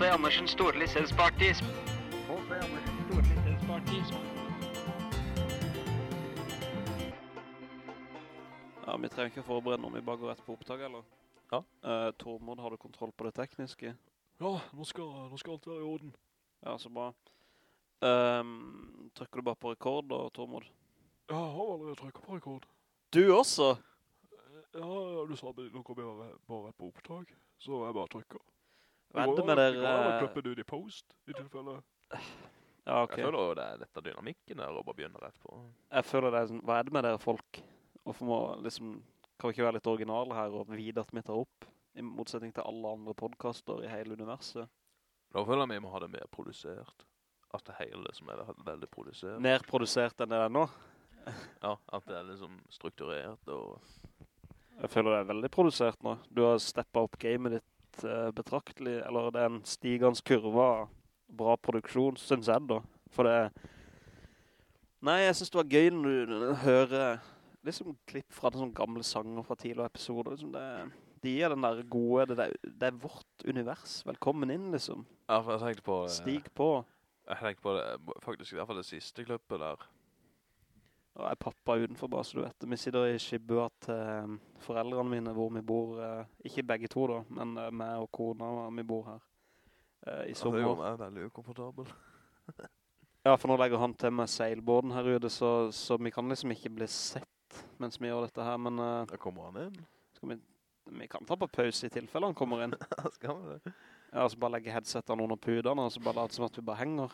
H.C. Andersens store lisensparty. Ja, vi trenger ikke forberede noe, vi bare går rett på opptak, eller? Ja. Uh, Tormod, har du kontroll på det tekniske? Ja, nå skal, nå skal alt være i orden. Ja, så bra. Um, trykker du bare på rekord da, Tormod? Ja, jeg har allerede trykket på rekord. Du også? Ja, ja, du sa nå kommer jeg bare, bare på opptak, så jeg bare trykker. Er går- med går an å dere... klippe det i post, i tilfelle. Ja, ok. Jeg føler jo det er litt av dynamikken der, bare begynne rett på. Jeg føler det er sånn, hva er det med dere folk? Hvorfor må liksom, kan vi ikke være litt originale her og vide at vi tar opp? I motsetning til alle andre podcaster i hele universet. Da føler jeg vi må ha det mer produsert. At det hele som er veldig produsert. Mer produsert enn det er nå. Ja, at det er liksom strukturert og... Jeg føler det er veldig produsert nå. Du har steppet opp gamet ditt eh, betraktelig, eller det er en stigans kurve bra produksjon, synes jeg da. For det Nei, jeg synes det var gøy når du hører liksom klipp fra sånne gamle sanger fra tidligere episoder. Liksom det, de er den der gode, det, der, det er vårt univers. Velkommen inn, liksom. Ja, for jeg tenkte på... eh, Stig på. Jeg tenkte på det, faktisk i hvert fall det siste klippet der. Og er pappa utenfor bare, så du vet det. Vi sitter i Skibua til eh, foreldrene mine, hvor vi bor, eh, ikke begge to da, men eh, meg og kona, vi bor her i i Ja, det er jo veldig ukomfortabel. Ja, for nå legger han til med seilbåden her ute, så, så vi kan liksom ikke bli sett mens vi gjør dette her, men Da kommer han inn. vi, vi kan ta på pause i tilfelle han kommer inn. Skal vi det? Ja, så bare legge headsetene under pudene, og så bare lade som at vi bare henger.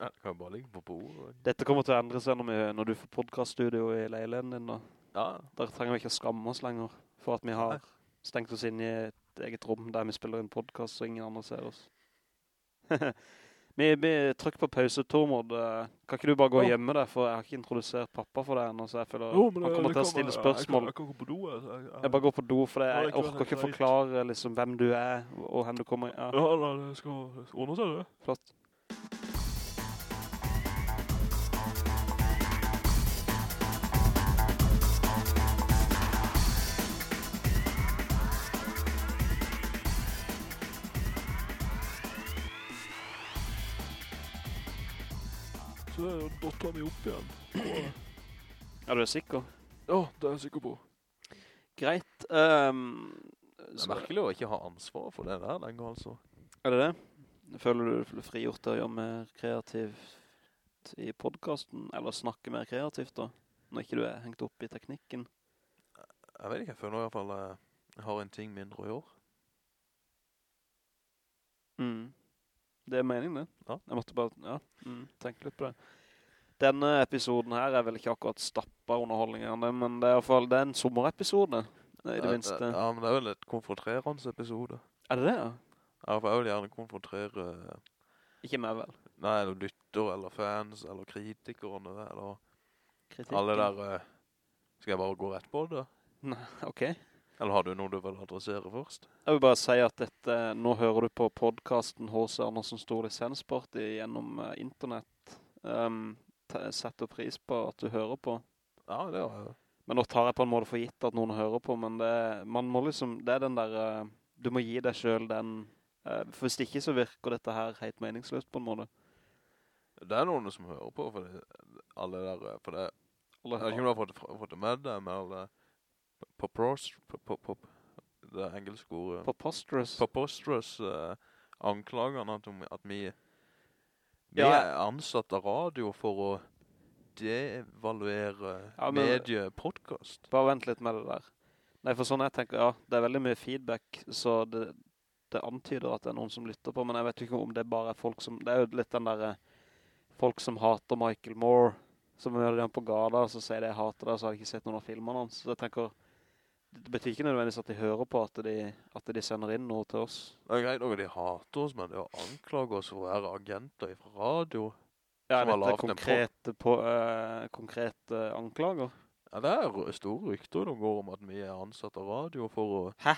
Ja, det kan jo bare ligge på bordet. Dette kommer til å endre seg når, vi, når du får podcaststudio i leiligheten din da. Ja, Der trenger vi ikke å skamme oss lenger, for at vi har stengt oss inn i et eget rom der vi spiller en podcast, så ingen andre ser oss. vi, vi trykker på pause, Tormod. Eh, Kan ikke du bare gå Ja. hjemme der, for jeg har ikke introdusert pappa for deg ennå, så jeg føler Jo, han kommer til å stille spørsmål. Jeg kan, jeg kan gå på do, jeg. jeg, jeg Jeg bare går på do, for det, jeg orker ikke forklare liksom, hvem du er, og hvem du kommer ja, Ja, nei, det skal ordne seg det. flott. Er meg opp igjen. Er du sikker? ja, det er jeg sikker på. Greit. Um, det er merkelig å ikke ha ansvar for det der lenger, altså. Er det det? Føler du deg frigjort til å gjøre mer kreativt i podcasten, eller snakke mer kreativt da? Når ikke du er hengt opp i teknikken. Jeg vet ikke, jeg føler i hvert fall eh, jeg har en ting mindre å gjøre. Mm. Det er meningen det. Ja. Jeg måtte bare, ja, mm, tenke litt på det. Denne episoden her er vel ikke akkurat stappet underholdningene, men det er i hvert fall, det er en sommerepisode, i det minste. Ja, men det er vel et konfronterende episode. Er det det, ja? Ja, for jeg vil gjerne konfrontere eh, Ikke meg vel. Nei, eller lytter, eller fans, eller kritikerne, eller Kritikken. alle der eh, Skal jeg bare gå rett på det? Nei, ok. Eller har du noe du vil adressere først? Jeg vil bare si at dette, nå hører du på podcasten H.C. Andersen Stor Lisensparty gjennom uh, internett. Um, setter pris på at du hører på. Ja, det har jeg. Men nå tar jeg på en måte for gitt at noen hører på, men det, man må liksom, det er den der, eh, du må gi deg selv den, eh, for hvis ikke så virker dette her helt meningsløst på en måte. Det er noen som hører på, for det, alle der, eh, for det, jeg vet ikke om du har fått, fått det med deg, men alle, på pros, på, på, på, det engelske ordet, Preposterous. preposterous uh, anklagene at, at vi, vi Ja. er ansatt av radio for å devaluere Ja, mediepodcast. Bare vent litt med det der. Nei, for sånn jeg tenker, ja, det er veldig mye feedback, så det, det antyder at det er noen som lytter på, men jeg vet ikke om det bare er folk som, det er jo litt den der, eh, folk som hater Michael Moore, som møter de han på gada, og så sier de jeg hater det, så har jeg ikke sett noen av filmene hans. Så jeg tenker, det betyr ikke nødvendigvis at de hører på at de, at de sender inn noe til oss. Det er greit nok at de hater oss, men det å anklage oss for å være agenter fra radio. Ja, dette er konkrete, på, eh, konkrete anklager. Ja, det er store rykter de går om at vi er ansatt av radio for å... Hæ?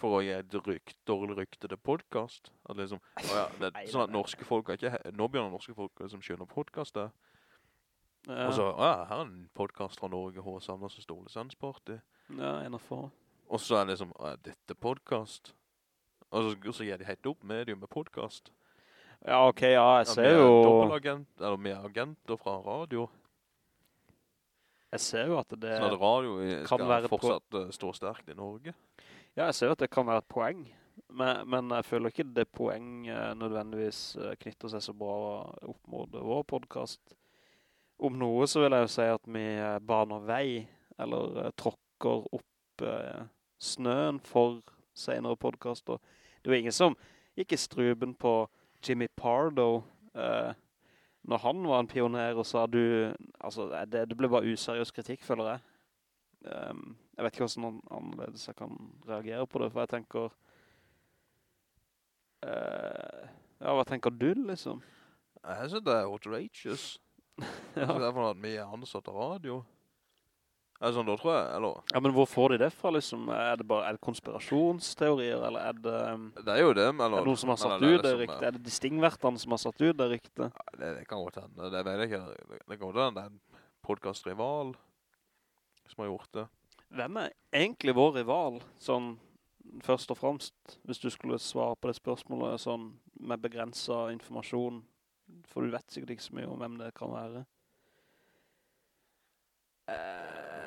For å gi et rykt, dårlig rykte til podcast. At liksom, ja, det er sånn at norske folk ikke... Nå begynner norske folk som liksom podcastet. podcast. Ja, Og så, ja, her er en podcast fra Norge, H. Sanders og Ståle Sandsparty. Ja en av få. Og så er det liksom, er dette podcast. Og så, så gir de helt opp medium med podcast. Ja, ok, ja, jeg ser er jo, dobbelagent, eller vi er agenter fra radio. jeg ser jo at det, Sånn at radio kan skal fortsatt på- eh, stå sterkt i Norge. ja, jeg ser jo at det kan være et poeng. Men, men jeg føler ikke det poeng eh, nødvendigvis eh, knytter seg så bra opp mot vår podcast. Om noe så vil jeg jo si at vi eh, baner vei, eller eh, tråkker opp eh, snøen for senere podcaster. Det var ingen som gikk i struben på Jimmy Pardo eh, når han var en pioner og sa du, altså det, det ble bare useriøs kritikk, føler jeg. Um, jeg vet ikke hvordan an- annerledes jeg kan reagere på det, for jeg tenker, uh, ja, hva tenker du liksom? Jeg synes det er outrageous. Ja. Det er for at vi er ansatt av radio. Altså, da tror jeg, eller... ja, men hvor får de det fra liksom? Er det bare, er det konspirasjonsteorier, eller er det, um, Det er jo det, men... er det noen som har satt det er ut det det eh, Er det distingvertene som har satt ut det riktig? Ja, Det, det kan godt hende. Det vet jeg ikke. Det, det kan godt hende det er en podcastrival som har gjort det. Hvem er egentlig vår rival, sånn først og fremst, hvis du skulle svare på det spørsmålet sånn med begrenset informasjon, for du vet sikkert ikke så mye om hvem det kan være. Eh,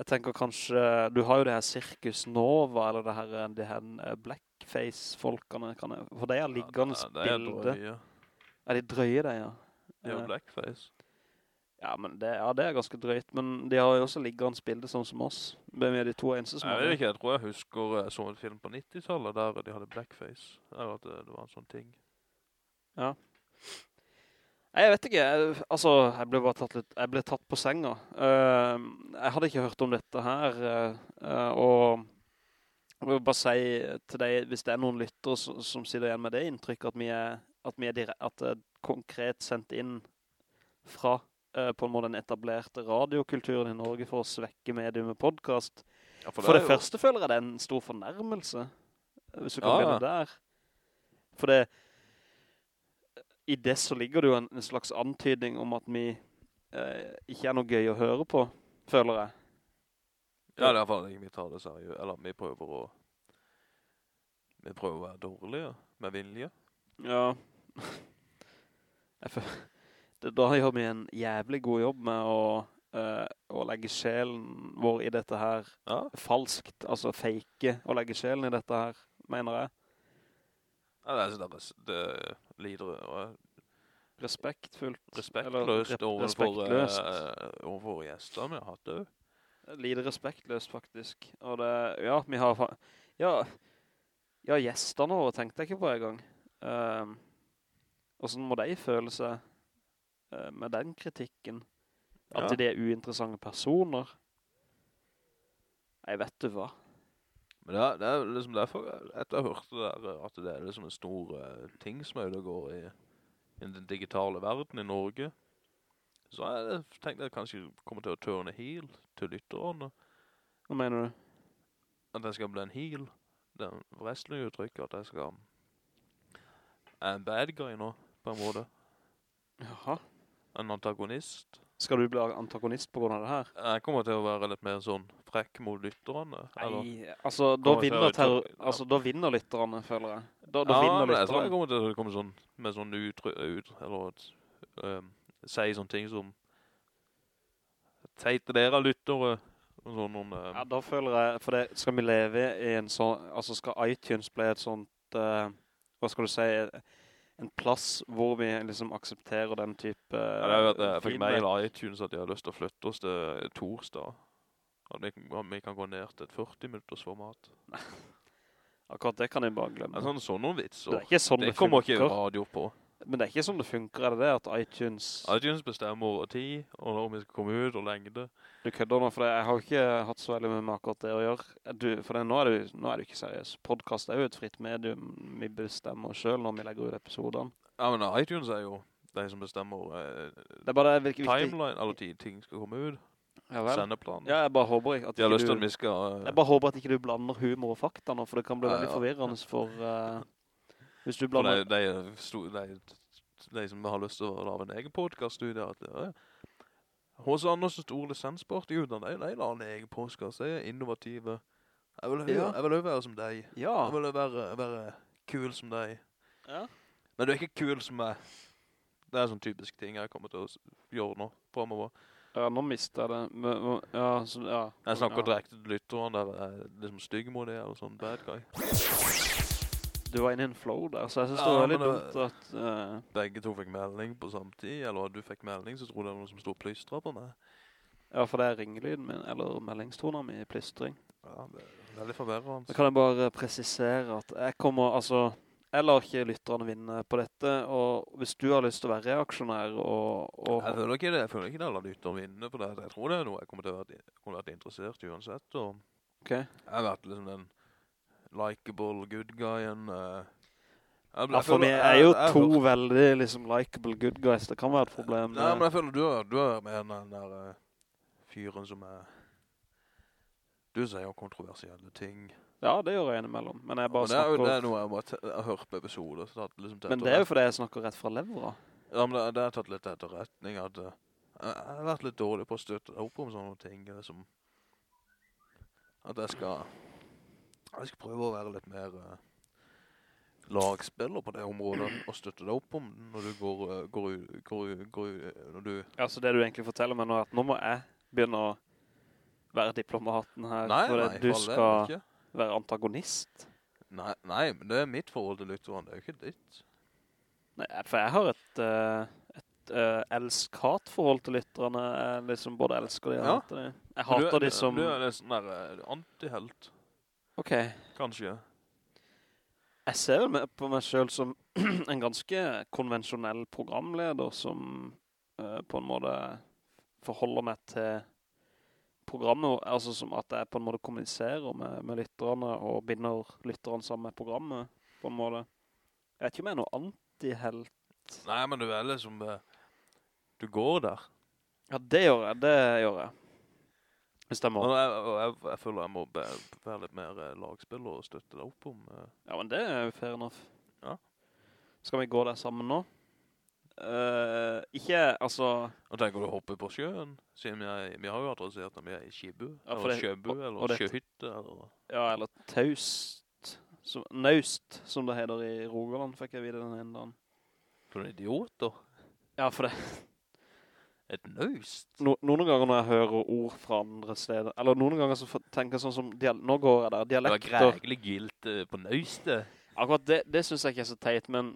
jeg tenker kanskje, du har jo det her Circus Nova, eller det her, det her eh, Blackface-folkene, for det er liggende Ja, det er bilde. drøye. Er de drøye det, ja? Det er jo Eh, blackface. Ja, men det, ja, det er ganske drøyt, men de har jo også liggende bilde sånn som oss. Hvem er de to eneste som Jeg vet ikke, jeg tror jeg husker jeg så en film på 90-tallet der de hadde blackface. Eller at det, det var en sånn ting. Ja. Jeg vet ikke. Jeg, altså, jeg ble bare tatt litt, jeg ble tatt på senga. Uh, jeg hadde ikke hørt om dette her, eh, og jeg vil bare si til deg, hvis det er noen lyttere som, som sitter igjen med det inntrykk, at vi er, at vi er at det er konkret sendt inn fra uh, på en måte den etablerte radiokulturen i Norge for å svekke mediet med podcast. Ja, For det, det jo- første føler jeg det er en stor fornærmelse, hvis du kan ja. begynne der. For det, i det så ligger det jo en, en slags antydning om at vi eh, ikke er noe gøy å høre på, føler jeg. Ja, det er i hvert fall ikke vi tar det seriøst. Eller vi prøver å... Vi prøver å være dårlige, med vilje. Ja. Det, da gjør vi en jævlig god jobb med å, eh, å legge sjelen vår i dette her Ja, falskt, altså fake å legge sjelen i dette her, mener jeg. Ja det er sånn det lider Respektfullt. respektløst rep- overfor, eh, overfor gjester vi har hatt det. Lider respektløst, faktisk. Og det, ja, vi har, ja, ja, gjestene nå, tenkte jeg ikke på en gang. Um, hvordan må de føle seg uh, med den kritikken? At Ja. de er uinteressante personer? Jeg vet du hva. Men det er, det er liksom derfor, etter jeg hørte det der, at det er liksom en stor uh, ting som er det går i, i den digitale verden i Norge, så jeg tenkte jeg kanskje kommer til å turne heel til lytterne. Hva mener du? At jeg skal bli en heel. Det er en wrestling-uttrykk, at jeg skal er en bad guy nå, på en måte. Jaha. En antagonist. Skal du bli antagonist på grunn av det her? Jeg kommer til å være litt mer sånn frekk mot lytterne. eller- Nei, altså, da vinner, terror, altså, da vinner lytterne, føler jeg. Da, da ja, vinner men jeg tror jeg kommer til å komme sånn, med sånn utrykk, ut, eller um, si sånne ting som Teite dere lyttere, og sånn noen, um, Ja, da føler jeg, for det skal vi leve i en sånn, altså skal iTunes bli et sånt, uh, hva skal du si, en plass hvor vi liksom aksepterer den type ja, det er jo at jeg fikk feedback. mail av iTunes at de har lyst til å flytte oss til torsdag. At vi, at vi kan gå ned til et 40 minutters format. Akkurat det kan jeg bare glemme. Det er sånn, sånne vitser. det ikke sånn det, det kommer ikke radio på. Men det er ikke sånn det funker, er det det? At iTunes... iTunes bestemmer tid, og når vi skal komme ut, og lengde. Du kødder nå, for jeg har ikke hatt så veldig med akkurat det å gjøre. Du, for det, nå, er du, nå er du ikke seriøs. Podcast er jo et fritt medium. Vi bestemmer selv når vi legger ut episoderne. Ja, men iTunes er jo de som bestemmer eh, Det er bare det hvilke, timeline, eller ting skal komme ut. Ja. Sendeplan. Ja, jeg bare håper ikke at ikke lyst til du... vi skal... eh, Jeg bare håper at ikke du blander humor og fakta nå, for det kan bli Ja, veldig forvirrende for... Uh, hvis du For blander... de, de, de, de som har lyst til å lave en egen podcast-studie, at ja, hos Anders Stor lisenspartigudene, de, de la en egen podcast, de er innovative. Jeg vil, Ja. jeg vil jo være som deg. Ja. Jeg vil jo være, være kul som deg. Ja. Men du er ikke kul som meg. Det er sånn typisk ting jeg kommer til å gjøre nå, fremover. Ja, nå mistet jeg det. Men, ja, så, ja. Jeg snakker direkte til lytteren, det er liksom stygg mot det, eller sånn bad guy. Du var inne i en flow der, så jeg synes det var veldig dumt at... Uh, Begge to fikk melding på samtid, eller du fikk melding, så trodde jeg det var noen som stod plystret på meg. ja, for det er ringelyden min, eller meldingstoner min i plystring. Ja, det er veldig forverrende. Da kan jeg bare presisere at jeg kommer, altså, jeg lar ikke lytterne vinne på dette, og hvis du har lyst til å være reaksjonær og... og Jeg føler ikke det, jeg føler ikke det jeg lar lytterne vinne på det. Jeg tror det er noe jeg kommer til å være, kommer til å være interessert uansett. Og ok. jeg har vært liksom den likeable good guyen. eh. Jeg, Ja, for vi er jo to veldig liksom likeable good guys, det kan være et problem. Nei, det. men jeg føler du er, du er mer den der uh, fyren som er... Du sier jo kontroversielle ting. Ja, det gjør jeg innimellom, men jeg bare Og det er jo det er noe jeg bare jeg har hørt på episoder. Liksom men det er jo fordi jeg snakker rett fra levra. Ja, men det, det har tatt litt etterretning at jeg, jeg har vært litt dårlig på å støtte opp om sånne ting. Liksom, at jeg skal... Jeg skal prøve å være litt mer uh, lagspiller på det området og støtte deg opp om når du går, uh, går, går, går, når du... Ja, så det du egentlig forteller meg nå er at nå må jeg begynne å være diplomaten her, Nei, for nei, du skal være antagonist. Nei, nei, men det er mitt forhold til lytteren, det er jo ikke ditt. Nei, for jeg har et, uh, et uh, elsk-hat-forhold til lytterne. Jeg liksom både elsker de og Ja. hater de. Jeg hater du de som... Du er nesten sånn der eh, antihelt, Ok, kanskje. jeg ser vel på meg selv som en ganske konvensjonell programleder som eh, på en måte forholder meg til programmet, altså som at jeg på en måte kommuniserer med, med lytterne og binder lytterne sammen med programmet, på en måte. Jeg vet ikke om jeg er noe antihelt. Nei, men du er liksom... eh, Du går der. Ja, det gjør jeg, det gjør jeg. Hvis det må. Og jeg, og jeg, jeg føler jeg må være litt mer lagspill lagspiller og støtte deg opp om... eh, Ja, men det er jo fair enough. Ja. Skal vi gå der sammen nå? Eh, ikke, altså... Og tenker du å hoppe på sjøen? Siden vi, vi har jo adressert at vi er i Skibu, Ja, eller Sjøbu, eller kjøhytte det- Sjøhytte, eller... Ja, eller taust. Som, naust, som det heter i Rogaland, fikk jeg videre den ene dagen. For en idioter. Ja, for det, Et naust. no, noen ganger når jeg hører ord fra andre steder, eller noen ganger så tenker jeg sånn som, nå går jeg der, Det var dialekter. grægelig gilt eh, på naustet. Akkurat det, det synes jeg ikke er så teit, men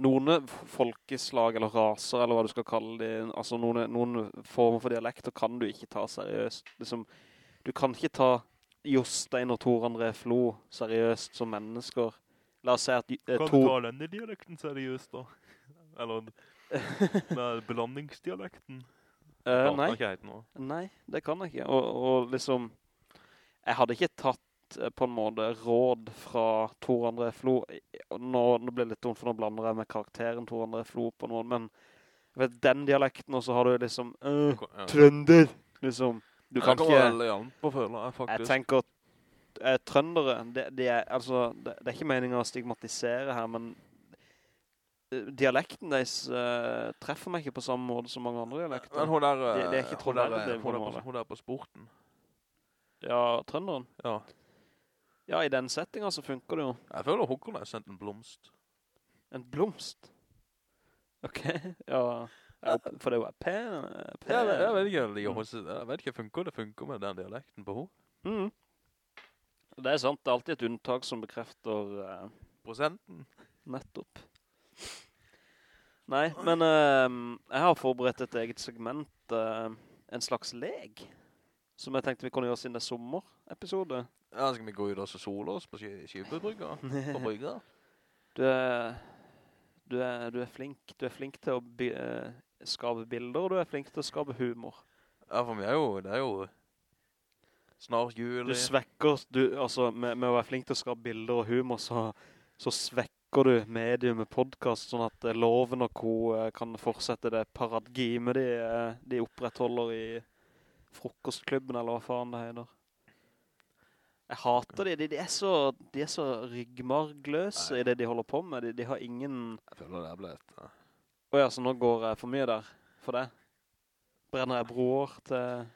noen folkeslag eller raser, eller hva du skal kalle det, altså noen, noen former for dialekter kan du ikke ta seriøst. Liksom, du kan ikke ta Jostein og Tor André Flo seriøst som mennesker. La oss si at eh, Kan du ta denne dialekten seriøst da? Eller med blandingsdialekten? Uh, nei. Nei, det kan jeg ikke. Og, og liksom, jeg hadde ikke tatt eh, på en måte råd fra Tor André Flo. Nå, nå blir det litt dumt, for nå blander jeg med karakteren Tor André Flo på en måte, men vet, den dialekten, og så har du liksom, øh, trønder, liksom. Du kan ikke, på, føler jeg jeg tenker, eh, trøndere, det, det, er, altså, det, det er ikke meningen å stigmatisere her, men eh, dialekten deres uh, treffer meg ikke på samme måte som mange andre dialekter. Men hun der... Det- det er ikke trøndere hun der, på Hun der på, hun der på sporten. Ja, trønderen. Ja. Ja, i den settingen så funker det jo. Jeg føler hun har sendt en blomst. En blomst. Ok, ja. ja for det er jo pen. pen. Vet- jeg vet ikke, jeg jeg vet ikke, funker det funker med den dialekten på henne? Mm. Det er sant, det er alltid et unntak som bekrefter Uh, Prosenten? nettopp. Nei, men uh, jeg har forberedt et eget segment, uh, en slags leg, som jeg tenkte vi kunne gjøre siden det er sommerepisode. Ja, skal vi gå ut og så sole oss på Ski- Skibubrygga? På brygga? er, Du er, du er flink. Du er flink til å bi, eh, skape bilder, og du er flink til å skape humor. Ja, for meg er jo, det er jo snart jul. Du svekker, du, altså, med, med å være flink til å skape bilder og humor, så, så svekker du medium med podcast, sånn at eh, Loven og Co. eh, kan fortsette det paradgimet de, eh, de opprettholder i frokostklubben, eller hva faen det heter. Jeg hater de, de, de, er så, de er så ryggmargløse i det de holder på med. De, de har ingen... Jeg føler det er blitt. Ja. Åja, så nå går jeg for mye der, for det. Brenner jeg broer til...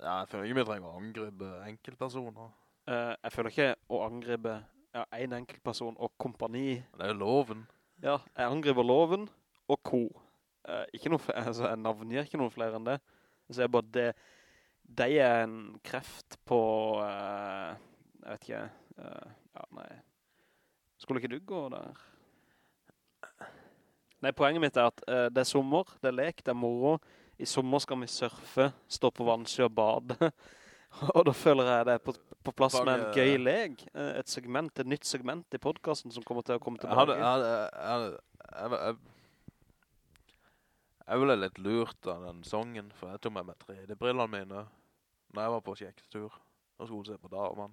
Ja, jeg føler ikke vi trenger å angribe enkeltpersoner. Uh, jeg føler ikke å angribe ja, en enkeltperson og kompani. Det er jo loven. Ja, jeg angriper loven og ko. Uh, ikke noe flere, altså jeg navngir ikke noen flere enn det. Så jeg bare, det, de er en kreft på, eh, jeg vet ikke, uh, ja, nei. Skulle ikke du gå der? Nei, poenget mitt er at uh, det er sommer, det er lek, det er moro. I sommer skal vi surfe, stå på vannsjø og bade. og da føler jeg det på, på plass med en gøy leg. Uh, Et segment, et nytt segment i podcasten som kommer til å komme Jeg hadde, tilbake. jeg hadde, jeg hadde, jeg, jeg, jeg ble litt lurt av den sangen, for jeg tog med meg 3D-brillene mine når jeg var på kjekketur og skulle se på damen.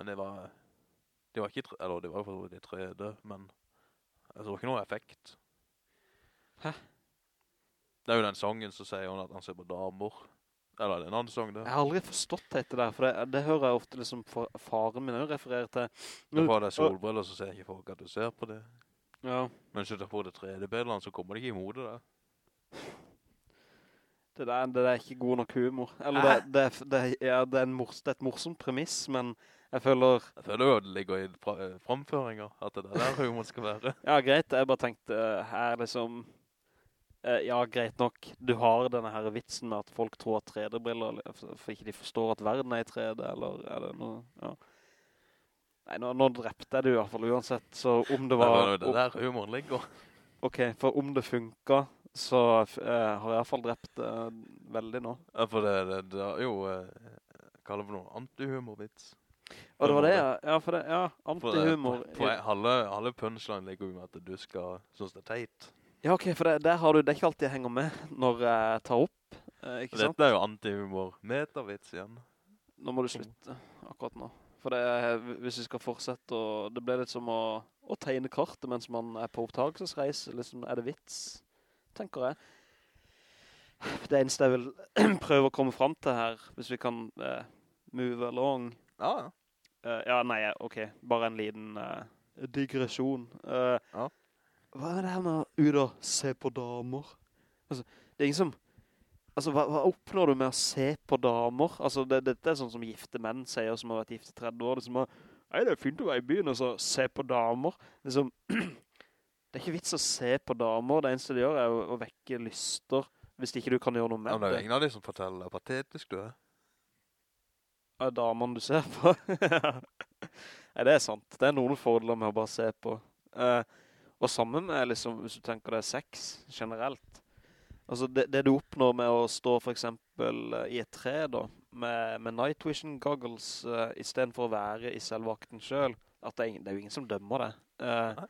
Men det var, det var ikke, eller det var for det vidt i 3D, men jeg tror ikke noe effekt. Hæ? Det er jo den sangen som sier hun at han ser på damer. Eller er det en annen sang det? Jeg har aldri forstått dette der, for det, det hører jeg ofte liksom faren min også refererer til. Når var det solbriller, så ser ikke folk at du ser på det. Ja, Men hvis du tar på det 3D-bildene, så kommer det ikke i hodet der. det der, det der er ikke god nok humor. Eller det, det, er- det, er- ja, det, er mors, det er et morsomt premiss, men jeg føler, Jeg føler jo det ligger i fra, framføringer, at det er der humor skal være. ja greit, jeg bare tenkte eh, her liksom, eh, ja greit nok, du har denne her vitsen med at folk tror at 3D-briller, for ikke de forstår at verden er i 3D, eller er det noe, ja. Nei, nå, nå drepte jeg det i hvert fall uansett, så om det var... Nei, det der humoren ligger. Ok, for om det funket, så uh, har jeg i hvert fall drept det veldig nå. Ja, for det, det, det er jo, Uh, kaller det for noe antihumorvits. Og det var det, ja. Ja, for det, ja, antihumor. På, på, halve, halve punchline ligger jo med at du skal synes det er teit. Ja, ok, for det, der har du, det er ikke alltid jeg henger med når jeg tar opp, eh, ikke sant? Dette er jo antihumor. Metavits igjen. Nå må du slutte, akkurat nå. For det, hvis vi skal fortsette, og det blir litt som å, å tegne kartet mens man er på opptagelsesreise, liksom, er det vits, tenker jeg. Det eneste jeg vil prøve å komme frem til her, hvis vi kan eh, move along, Ja, ja. Eh, ja, nei, ok. Bare en liten uh, digresjon. Uh, Ja. Hva er det her med ut og se på damer? Altså, det er ingen som... Altså, hva, hva oppnår du med å se på damer? Altså, det, dette er sånn som gifte menn sier, som har vært gifte i 30 år. Det som å, nei, det er fint å være i byen, og så se på damer. Det er som... det er ikke vits å se på damer. Det eneste de gjør er å, å vekke lyster, hvis ikke du kan gjøre noe ja med men det er jo ingen av de som forteller patetisk du er. Av damene du ser på. Nei, det er sant. Det er noen fordeler med å bare se på. Uh, og sammen med, liksom, hvis du tenker det er sex generelt. Altså, det, det du oppnår med å stå for eksempel eh, i et tre da, med, med night vision goggles, uh, i stedet for å være i selve akten selv, at det er, ingen, det er jo ingen som dømmer det. Uh,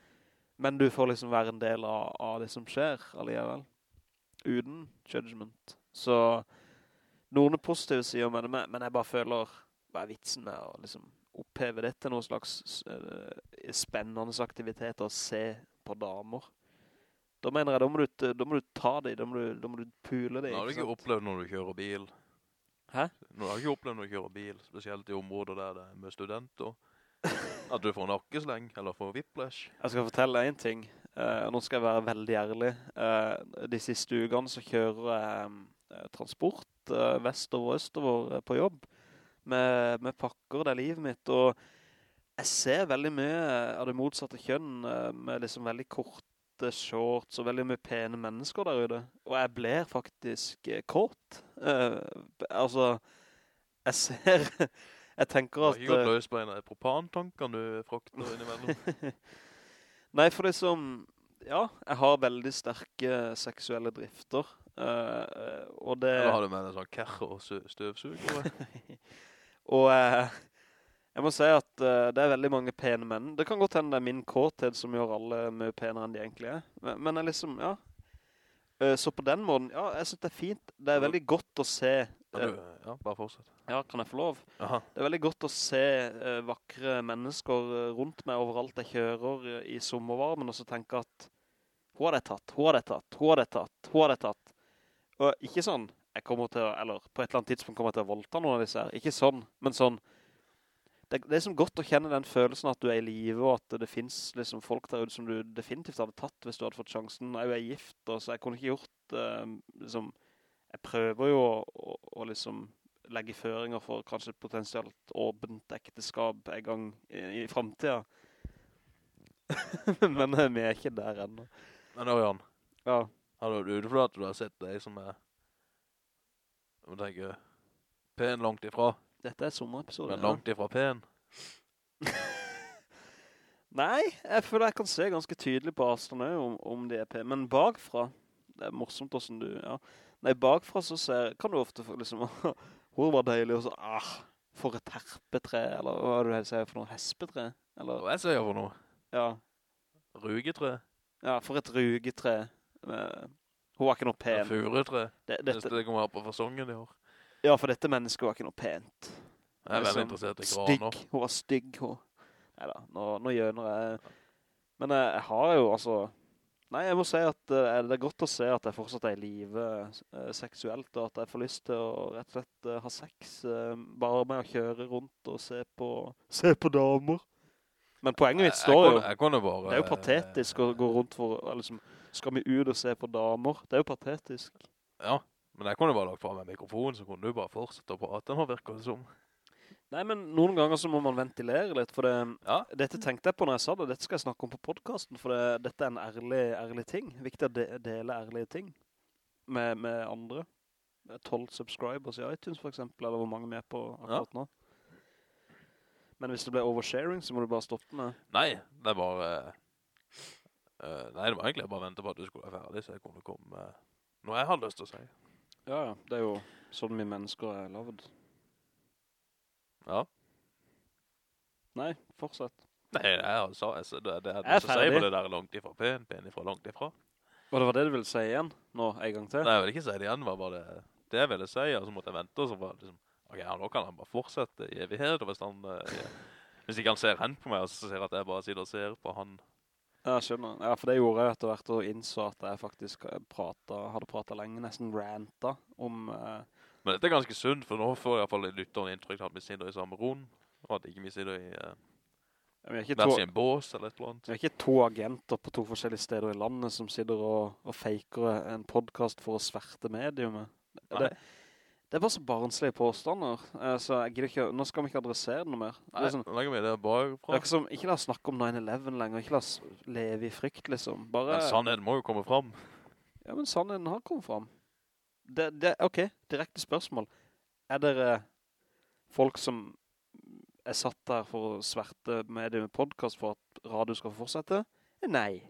men du får liksom være en del av, av det som skjer, alligevel. Uden judgment. Så noen positive sider med det, men men jeg bare føler, hva er vitsen med å liksom oppheve det til noen slags uh, spennende aktivitet å se på damer? Da mener jeg, da må du, da må du ta dem, da da må du pule dem. Nå har du ikke opplevd når du kjører bil. Hæ? Nå har du ikke opplevd når du kjører bil, spesielt i områder der det er med studenter. At du får nakkesleng, eller får whiplash. Jeg skal fortelle en ting. Uh, nå skal jeg være veldig ærlig. Uh, de siste ukene så kjører jeg um, transport eh, vestover og østover eh, på jobb med, med pakker, det er livet mitt. Og jeg ser veldig mye av det motsatte kjønn eh, med liksom veldig korte shorts og veldig mye pene mennesker der ute. Og jeg blir faktisk kort. Eh, altså, jeg ser... Jeg tenker at... gått eh, løs på en av propantankene du frakter innimellom. Nei, for det som... Ja, jeg har veldig sterke seksuelle drifter. Eh, og det... Eller har du med en sånn kerr og støvsuger? og uh, Jeg må si at uh, det er veldig mange pene menn. Det kan godt hende det er min kåthed som gjør alle mye penere enn de egentlig er. Men, men jeg liksom, ja. Eh, så på den måten, ja, jeg synes det er fint. Det er veldig godt å se. Ja, du, ja, bare fortsett. ja, kan jeg få lov? Aha. Det er veldig godt å se vakre mennesker rundt meg overalt jeg kjører i sommervarmen, og så tenke at hun har det tatt, hun har det tatt, hun har det tatt, hun har det tatt. Og ikke sånn, jeg kommer til å, eller på et eller annet tidspunkt kommer jeg til å voldta noen av disse her. Ikke sånn, men sånn, det, det er som godt å kjenne den følelsen at du er i live, og at det finnes liksom folk der ute som du definitivt hadde tatt hvis du hadde fått sjansen. Jeg er gift, og så jeg kunne ikke gjort, uh, liksom, jeg prøver jo å, å, å liksom legge føringer for kanskje et potensielt åpent ekteskap en gang i, i fremtiden. Men eh, vi er ikke der ennå. Men Ørjan, Ja, har du utefra at du har sett deg som er, jeg tenker, pen langt ifra, dette er sommerepisode. men langt ifra pen? Nei, jeg føler jeg kan se ganske tydelig på avstand om, om de er pen Men bakfra, det er morsomt hvordan du, ja. Nei, bakfra så ser, kan du ofte liksom, hvor var deilig, og så, ah, for et herpetre, eller hva er det du sier for noe, hespetre? Eller, Hva jeg sier for noe? ja, Rugetre? ja, for et rugetre. Hun var ikke noe pen. Furetre? Det, Hvis dette, det kommer her på fasongen i år. ja, for dette mennesket var ikke noe pent. Jeg er veldig Liksom, interessert i Stygg. graner. Hun var stygg, hun. Neida, nå, nå gjøner jeg. Men jeg, jeg har jo, altså... Nei, jeg må si at uh, det er godt å se at jeg fortsatt er i live uh, seksuelt, og at jeg får lyst til å rett og slett uh, ha sex, bare med å kjøre rundt og se på, se på damer. Men poenget mitt står jeg, jo, kan- Jeg kunne bare... det er jo patetisk å gå rundt for, liksom, skal vi ut og se på damer? Det er jo patetisk. Ja, men jeg kunne bare lagt fra meg mikrofonen, så kunne du bare fortsette å prate, nå virker det som. Nei, men noen ganger så må man ventilere litt, for det, Ja. dette tenkte jeg på når jeg sa det, dette skal jeg snakke om på podcasten, for det, dette er en ærlig, ærlig ting. Viktig å de, dele ærlige ting med, med andre. 12 subscribers i iTunes for eksempel, eller hvor mange vi er på akkurat nå. Men hvis det blir oversharing, så må du bare stoppe med. Nei, det er bare... eh, nei, det var egentlig bare å vente på at du skulle være ferdig, så jeg kunne komme uh, noe jeg hadde lyst til å si. Ja, ja, det er jo sånn vi mennesker er lavet. Ja. Nei, fortsett. Nei, jeg, altså, jeg, det, det, det, Jeg er det ferdig. på det der langt ifra pen, pen ifra langt ifra. Og det var det du ville si igjen nå, en gang til? Nei, jeg vil ikke si det igjen, var bare det, det jeg ville si, og så måtte jeg vente, og så var det liksom, ok, ja, nå kan han bare fortsette i evighet, og hvis han, uh, hvis ikke han ser hen på meg, og så ser jeg at jeg bare sitter og ser på han. Ja, jeg skjønner. Ja, for det gjorde jeg etter hvert og innså at jeg faktisk eh, pratet, hadde pratet lenge, nesten ranta om... eh, Men dette er ganske sunt, for nå får i hvert fall lytteren inntrykk at vi sitter i samme rom, og at ikke vi sitter i uh, vi, en hver sin bås eller et eller annet. vi er ikke to agenter på to forskjellige steder i landet som sitter og, og faker en podcast for å sverte mediumet. Nei. Det, det er bare så barnslige påstander, eh, så jeg gidder ikke, nå skal vi ikke adressere det noe mer. Det Nei, er sånn, legger vi det det er bakfra. ikke som, ikke la oss snakke om 9-11 lenger, ikke la oss leve i frykt liksom. Bare, Men sannheten må jo komme fram. Ja, men sannheten har kommet fram. Det, det, ok, direkte spørsmål. Er dere folk som er satt der for å sverte mediet med podcast for at radio skal fortsette? Nei.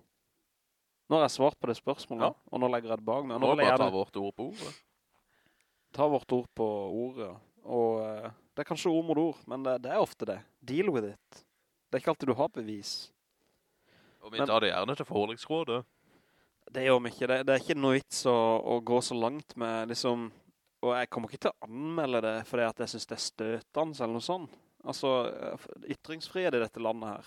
Nå har jeg svart på det spørsmålet, Ja. og nå legger jeg det bak meg. Nå Nå jeg bare ta vårt ord på ordet. Ta vårt ord på ordet. Og uh, det er kanskje ord mot ord, men det, det er ofte det. Deal with it. Det er ikke alltid du har bevis. Og vi tar det gjerne til forliksrådet. Det gjør vi ikke. Det, det er ikke noe vits å, å gå så langt med liksom... Og jeg kommer ikke til å anmelde det fordi at jeg synes det er støtende eller noe sånt. Altså, eh, ytringsfrihet i dette landet her.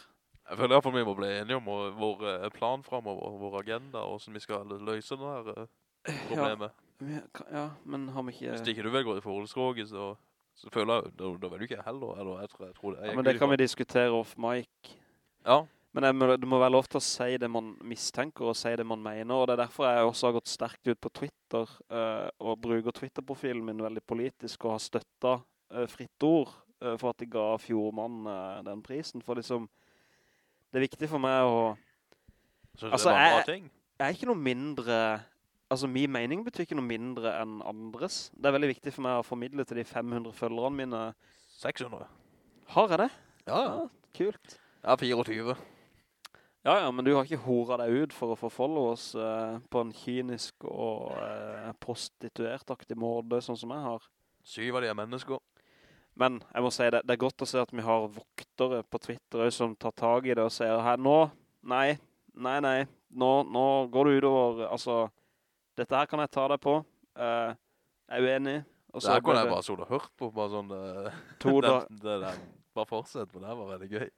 Jeg føler i hvert fall vi må bli enige om vår- eh, plan fremover, vår agenda, og hvordan vi skal løse det her problemet. Kan- Ja, men har vi ikke... Hvis ikke du vil gå i forholdsråget, så, så føler jeg, da, da vil du ikke heller, eller jeg tror, jeg tror det. Ja, men det kan vi diskutere off mic. Ja, Men må, det må være lov til å si det man mistenker, og si det man mener, og det er derfor jeg også har gått sterkt ut på Twitter, eh, og bruker Twitter-profilen min veldig politisk, og har støttet eh, fritt ord, eh, for at de ga Fjordmann den prisen, for liksom, det er viktig for meg å, Synes Altså, det var en bra jeg- jeg er ikke noe mindre, altså min mening betyr ikke noe mindre enn andres. Det er veldig viktig for meg å formidle til de 500 følgerne mine. 600. Har jeg det? Ja, Kult. Jeg har 24. Ja, ja, men du har ikke hora deg ut for å få followers eh, på en kynisk og eh, prostituertaktig måte, sånn som jeg har. Syv av de er mennesker. Men jeg må si det, det er godt å se at vi har voktere på Twitter som tar tag i det og sier her nå, nei, nei, nei, nå, nå går du utover, altså, dette her kan jeg ta deg på, uh, jeg er uenig. Og Det her kunne jeg det bare sånn og hørt på, bare sånn, eh, to det, det der, bare fortsett, men det her var veldig gøy.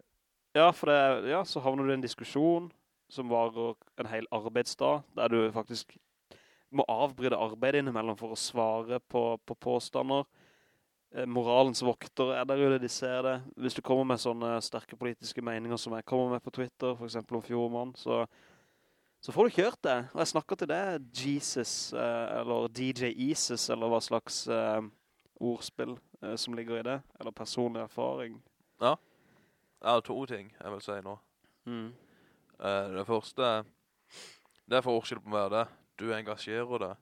Ja, for det, ja, så havner du i en diskusjon som varer en hel arbeidsdag, der du faktisk må avbryde arbeidet innimellom for å svare på, på påstander. Eh, moralens vokter er der ute, de ser det. Hvis du kommer med sånne sterke politiske meninger som jeg kommer med på Twitter, for eksempel om Fjordmann, så, så får du kjørt det. Og jeg snakker til det, Jesus, eh, eller DJ Isis, eller hva slags uh, ordspill uh, som ligger i det, eller personlig erfaring. Ja, det er to ting jeg vil si nå. Mm. Uh, det første, det er forskjell på meg det. Du engasjerer deg,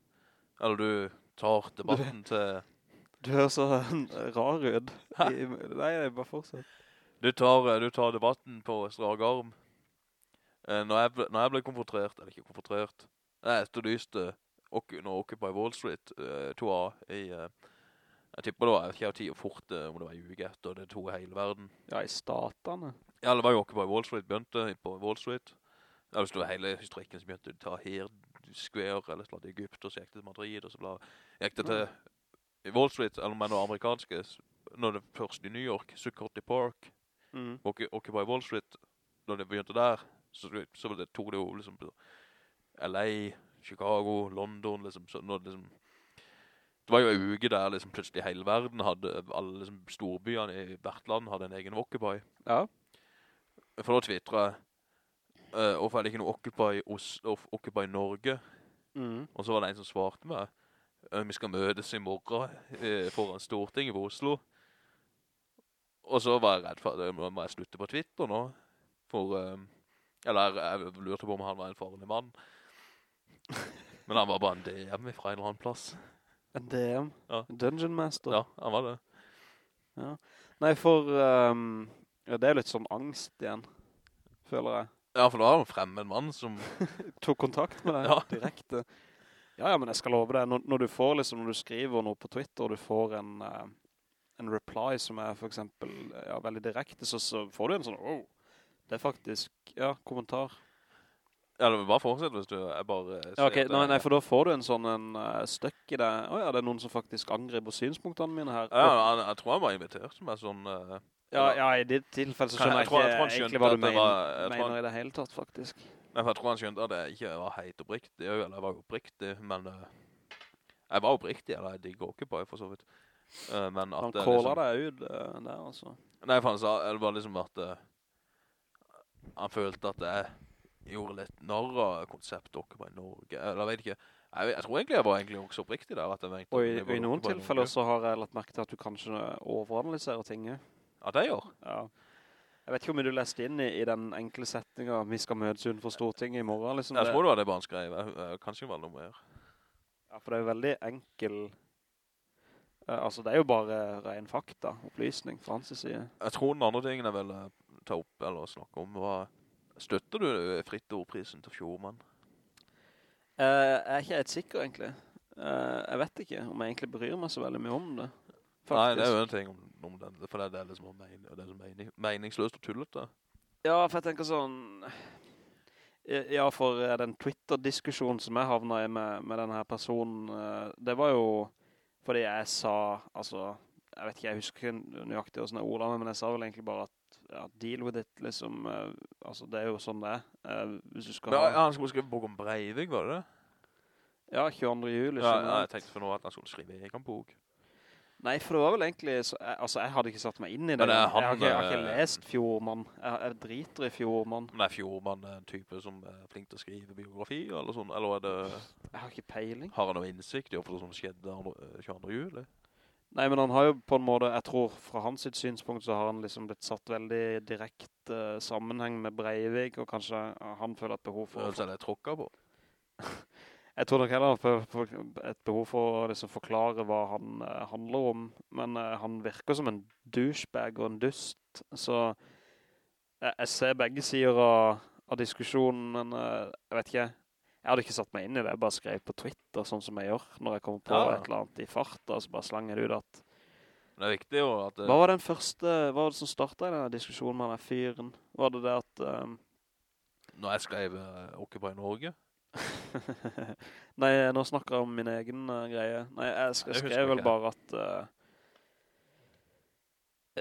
eller du tar debatten til... Du hører så rar ut. Nei, bare fortsett. Du tar, du tar debatten på strak arm. Eh, når, jeg ble, når jeg ble konfrontert, eller ikke konfrontert, jeg etterlyste når Occupy Wall Street eh, 2A i, eh, jeg tipper det var, jeg vet ikke av tid og fort, eh, om det var en uke etter, det tog hele verden. Ja, i statene. Ja, det var jo Occupy Wall Street begynte på Wall Street. Ja, det var hele historikken som begynte å ta her Square, eller slatt i Egypt, og så gikk det til Madrid, og så bla, gikk det til i Wall Street, eller med noe amerikanske, når det først i New York, Zuccotti Park, Mm. Occupy Wall Street, når det begynte der, så, så det tok det jo liksom LA, Chicago, London, liksom, så og liksom, det var jo en uke der liksom plutselig hele verden hadde, alle liksom storbyene i hvert land hadde en egen Occupy. Ja. For da twittret jeg, uh, hvorfor er det ikke noe Occupy, Occupy Norge? Mm. Og så var det en som svarte meg, «Eh, vi skal møtes i morgen uh, foran Stortinget på Oslo. Og så var jeg redd for at eh, må jeg slutte på Twitter nå. For, eh, eller jeg lurte på om han var en farlig mann. Men han var bare en DM fra en eller annen plass. En DM. Ja. Dungeon Master. Ja, han var det. Ja. Nei, for um, ja, det er jo litt sånn angst igjen, føler jeg. Ja, for da var fremme en fremmed mann som... Tok kontakt med deg Ja. direkte. Ja, ja, men jeg skal love deg, når, når du får liksom, når du skriver noe på Twitter, og du får en, uh, en reply som er for eksempel ja, veldig direkte, så, så får du en sånn, oh, det er faktisk, ja, kommentar. Ja, men bare fortsette hvis du er bare... Ja, ok, nei, nei, for da får du en sånn en uh, støkk i det. Åja, det er noen som faktisk angriper synspunktene mine her. Ja, ja jeg tror han var invitert som er sånn... Uh, Ja, ja, i ditt tilfelle så skjønner jeg jeg, ikke jeg tror egentlig hva du mener, var- jeg mener i det hele tatt, faktisk. Nei, for jeg tror han skjønte at det ikke var helt oppriktig, eller jeg var oppriktig, men Uh, jeg var oppriktig, eller jeg digger på, for så vidt. Men at Han det kåler liksom, deg ut der, altså. Nei, for han sa, det var liksom at han følte at jeg gjorde litt narr av konseptet i Norge, eller jeg vet ikke. Jeg, jeg tror egentlig jeg var egentlig også oppriktig der, Og i, i noen tilfeller så har jeg lagt merke til at du kanskje overanalyserer ting. ja. det gjør? Ja. Jeg vet ikke om du leste inn i, i den enkle setningen vi skal møtes utenfor Stortinget i morgen, liksom. Jeg tror det var det bare skrev, jeg, jeg, kanskje det var noe mer. ja, for det er jo veldig enkel... eh, altså, det er jo bare ren fakta, opplysning fra hans side. Jeg tror den andre tingen jeg ville ta opp eller snakke om Hva, støtter du fritt ordprisen til Fjordmann? Uh, jeg er ikke helt sikker, egentlig. Uh, jeg vet ikke om jeg egentlig bryr meg så veldig mye om det. Faktisk. Nei, det er jo en ting om, om den, for det, det er liksom mening, det så mening, meningsløst og tullete. Ja, for jeg tenker sånn... eh, Ja, for eh, den Twitter-diskusjonen som jeg havnet i med, med denne personen, eh, det var jo fordi jeg sa, altså, jeg vet ikke, jeg husker nøyaktig hvordan jeg ordene, men jeg sa vel egentlig bare at, ja, deal with it, liksom, eh, altså, det er jo sånn det er. Eh, hvis du skal ha, ja, han skulle skrive bok om Breivik, var det det? ja, 22. juli, Ja, ja, jeg. tenkte for noe at han skulle skrive egen bok. Nei, for det var vel egentlig, så, jeg, altså, jeg hadde ikke satt meg inn i det. Det han, jeg, har ikke, jeg har ikke eh, lest Fjordmann. Jeg, jeg driter i Fjordmann. Men er Fjordmann en type som er flink til å skrive biografi, eller sånn? Eller er det, Jeg har ikke peiling. har han noe innsikt i hva som skjedde 22. juli? Nei, men han har jo på en måte, jeg tror fra hans synspunkt så har han liksom blitt satt veldig direkte uh, sammenheng med Breivik, og kanskje han føler et behov for... Føler seg tråkket på. Jeg tror nok heller han føler et behov for å liksom forklare hva han uh, handler om, men uh, han virker som en douchebag og en dust, så jeg, jeg ser begge sider av, av diskusjonen, men jeg vet ikke, jeg hadde ikke satt meg inn i det, jeg bare skrev på Twitter, sånn som jeg gjør når jeg kommer på Ja. et eller annet i fart, og så bare slanger det ut at det er viktig jo at... Det... Hva var den første, hva var det som startet i denne diskusjonen med denne fyren? Var det det at... Um... Når jeg skrev uh, Occupy Norge, Nei, nå snakker jeg om min egen uh, greie. Nei, jeg, sk- Jeg skrev vel bare at... eh,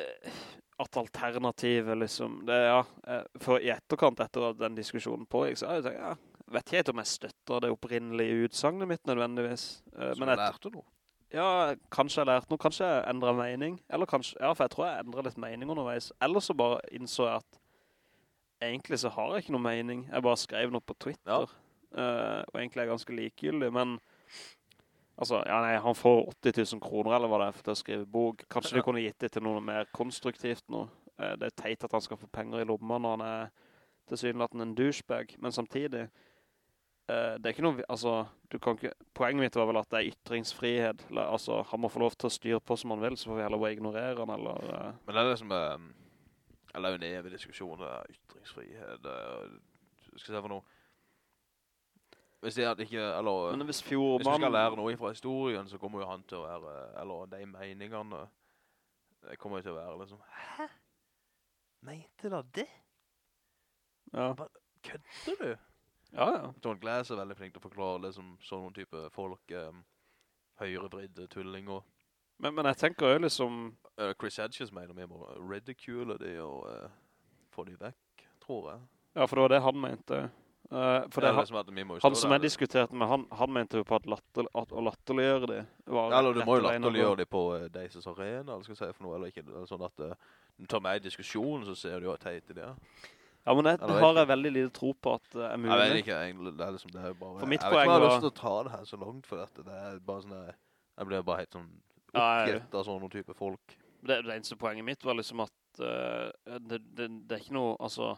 eh, at alternativet liksom... Det, ja, eh, for i etterkant etter at den diskusjonen pågikk, så jeg tenkt, ja, vet ikke helt om jeg støtter det opprinnelige utsagnet mitt nødvendigvis. Uh, jeg jeg, lærte noe. ja, kanskje jeg lærte noe, kanskje jeg endret mening, eller kanskje, ja, for jeg tror jeg endret litt mening underveis. Eller så bare innså jeg at egentlig så har jeg ikke noe mening. Jeg bare skrev noe på Twitter, eh, og egentlig er jeg ganske likegyldig, men altså, ja nei, han får 80 000 kroner eller hva det er for til å skrive bok. Kanskje de kunne gitt det til noe mer konstruktivt nå. uh, det er teit at han skal få penger i lomma når han er tilsynelatende en douchebag, men samtidig, det er ikke noe, altså, du kan ikke, poenget mitt var vel at det er ytringsfrihet, altså, han må få lov til å styre på som han vil, så får vi heller bare ignorere han, eller... eh, Men det er liksom... eh, eller en evig diskusjon, ytringsfrihet, eh, skal jeg se for noe. Hvis det ikke, eller... men hvis Hvis vi skal lære noe fra historien, så kommer jo han til å være, eller de meningene, det kommer jo til å være liksom, Hæ? Mente da det? Ja, Kødder du? Ja, ja. John Glass er veldig flink til å forklare liksom sånne type folk, um, høyrebridde tullinger. Men, men jeg tenker jo liksom... Uh, Chris Hedges mener vi må ridicule de og uh, få de vekk, tror jeg. Ja, for det var det han mente. Uh, for det, er han, liksom må han som jeg diskuterte med, han, han mente jo på at, latter, at å latterliggjøre de var Ja, eller du må jo latterliggjøre de på uh, Deises Arena, eller skal jeg si for noe, eller ikke, eller sånn at uh, du tar med i diskusjonen, så ser du jo at teit i det. Ja, men det, det har jeg veldig lite tro på at det er mulig. Jeg vet ikke, egentlig, det er liksom, det er bare... For mitt jeg vet ikke om jeg har lyst til å ta det her så langt, for dette, det er bare sånn, der- jeg blir bare helt sånn Ja, oppgitt av sånne type folk. Det, det eneste poenget mitt var liksom at uh, det, det, det er ikke noe, altså,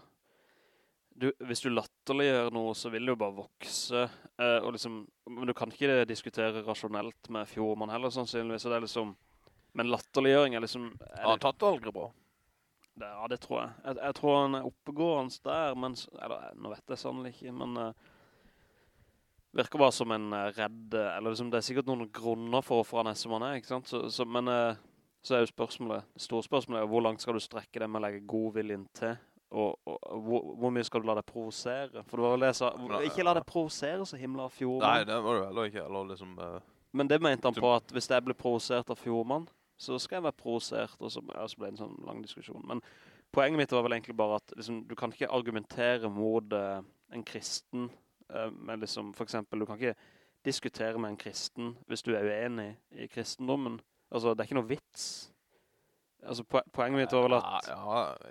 du, hvis du latterliggjør noe, så vil det jo bare vokse, uh, og liksom, men du kan ikke diskutere rasjonelt med fjordmann heller, sannsynligvis, så det er liksom, men latterliggjøring er liksom, er Har han tatt det aldri bra? Det, ja, det tror jeg. jeg. Jeg tror han er oppegående der, men, eller, nå vet jeg sannelig ikke, men uh, virker bare som en uh, redd, eh, eller liksom, det er sikkert noen grunner for hvorfor han er som han er, ikke sant? Så, så, men uh, så er jo spørsmålet, det store spørsmålet er hvor langt skal du strekke det med å legge god viljen til, og, og, og hvor, hvor mye skal du la deg provosere? For det var vel det jeg sa, ikke la deg provosere så himla av Nei, det var du heller ikke, eller liksom... Uh, Men det mente han på at hvis jeg ble provosert av fjordmann, så skal jeg være provosert, og så, ja, så ble det en sånn lang diskusjon. Men poenget mitt var vel egentlig bare at liksom, du kan ikke argumentere mot uh, en kristen, uh, men liksom, for eksempel, du kan ikke diskutere med en kristen hvis du er uenig i kristendommen. Altså, det er ikke noe vits. Altså, poenget mitt var vel at...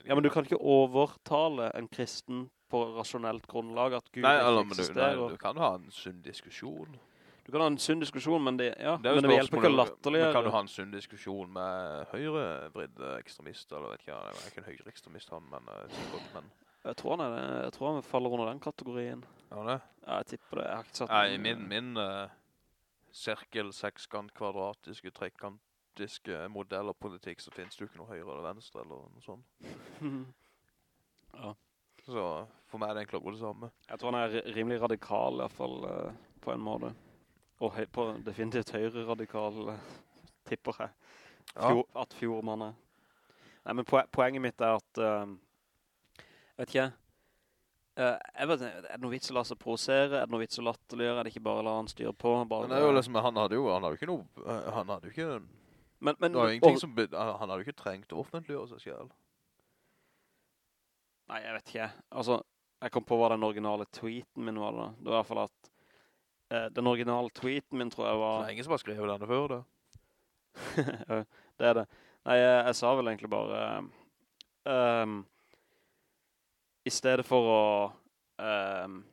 Ja, men du kan ikke overtale en kristen på rasjonelt grunnlag at Gud Nei, ikke eller, men du, nei, eksisterer. du kan ha en sunn diskusjon. Du kan ha en sunn diskusjon, men det, ja, Det men det hjelper ikke spørsmålet. Men kan du ha en sunn diskusjon med høyrebridde ekstremister, eller vet ikke, jeg er ikke en høyre ekstremist han, men eh, sikkert, men... Jeg tror han, er, det. jeg tror han faller under den kategorien. Ja, det? Ja, jeg tipper det. Jeg har ikke satt Nei, min, min uh, sirkel, sekskant, kvadratiske, trekantiske modell og politikk, så finnes det jo ikke noe høyre eller venstre, eller noe sånt. ja. Så for meg er det egentlig det samme. Jeg tror han er rimelig radikal, i hvert fall uh, på en måte. Og høy, på definitivt høyre radikal, eh, tipper jeg. Ja. Fjord, at fjordmann er. Nei, men poenget mitt er at, uh, vet ikke, Uh, jeg vet, er det noe vits å la seg provosere? Er det noe vits å latterliggjøre? Er det ikke bare å la han styre på? Bare, Men det er jo liksom, han hadde jo, han hadde jo ikke noe, han hadde jo ikke, men, men, det var jo ingenting og- som, han hadde jo ikke trengt å offentliggjøre seg selv. Nei, jeg vet ikke. Altså, jeg kom på hva den originale tweeten min var da. Det var i hvert fall at den originale tweeten min tror jeg Det var... er ingen som har skrevet denne før da. Det er det. Nei, jeg, jeg sa vel egentlig bare Um, I stedet for å Um,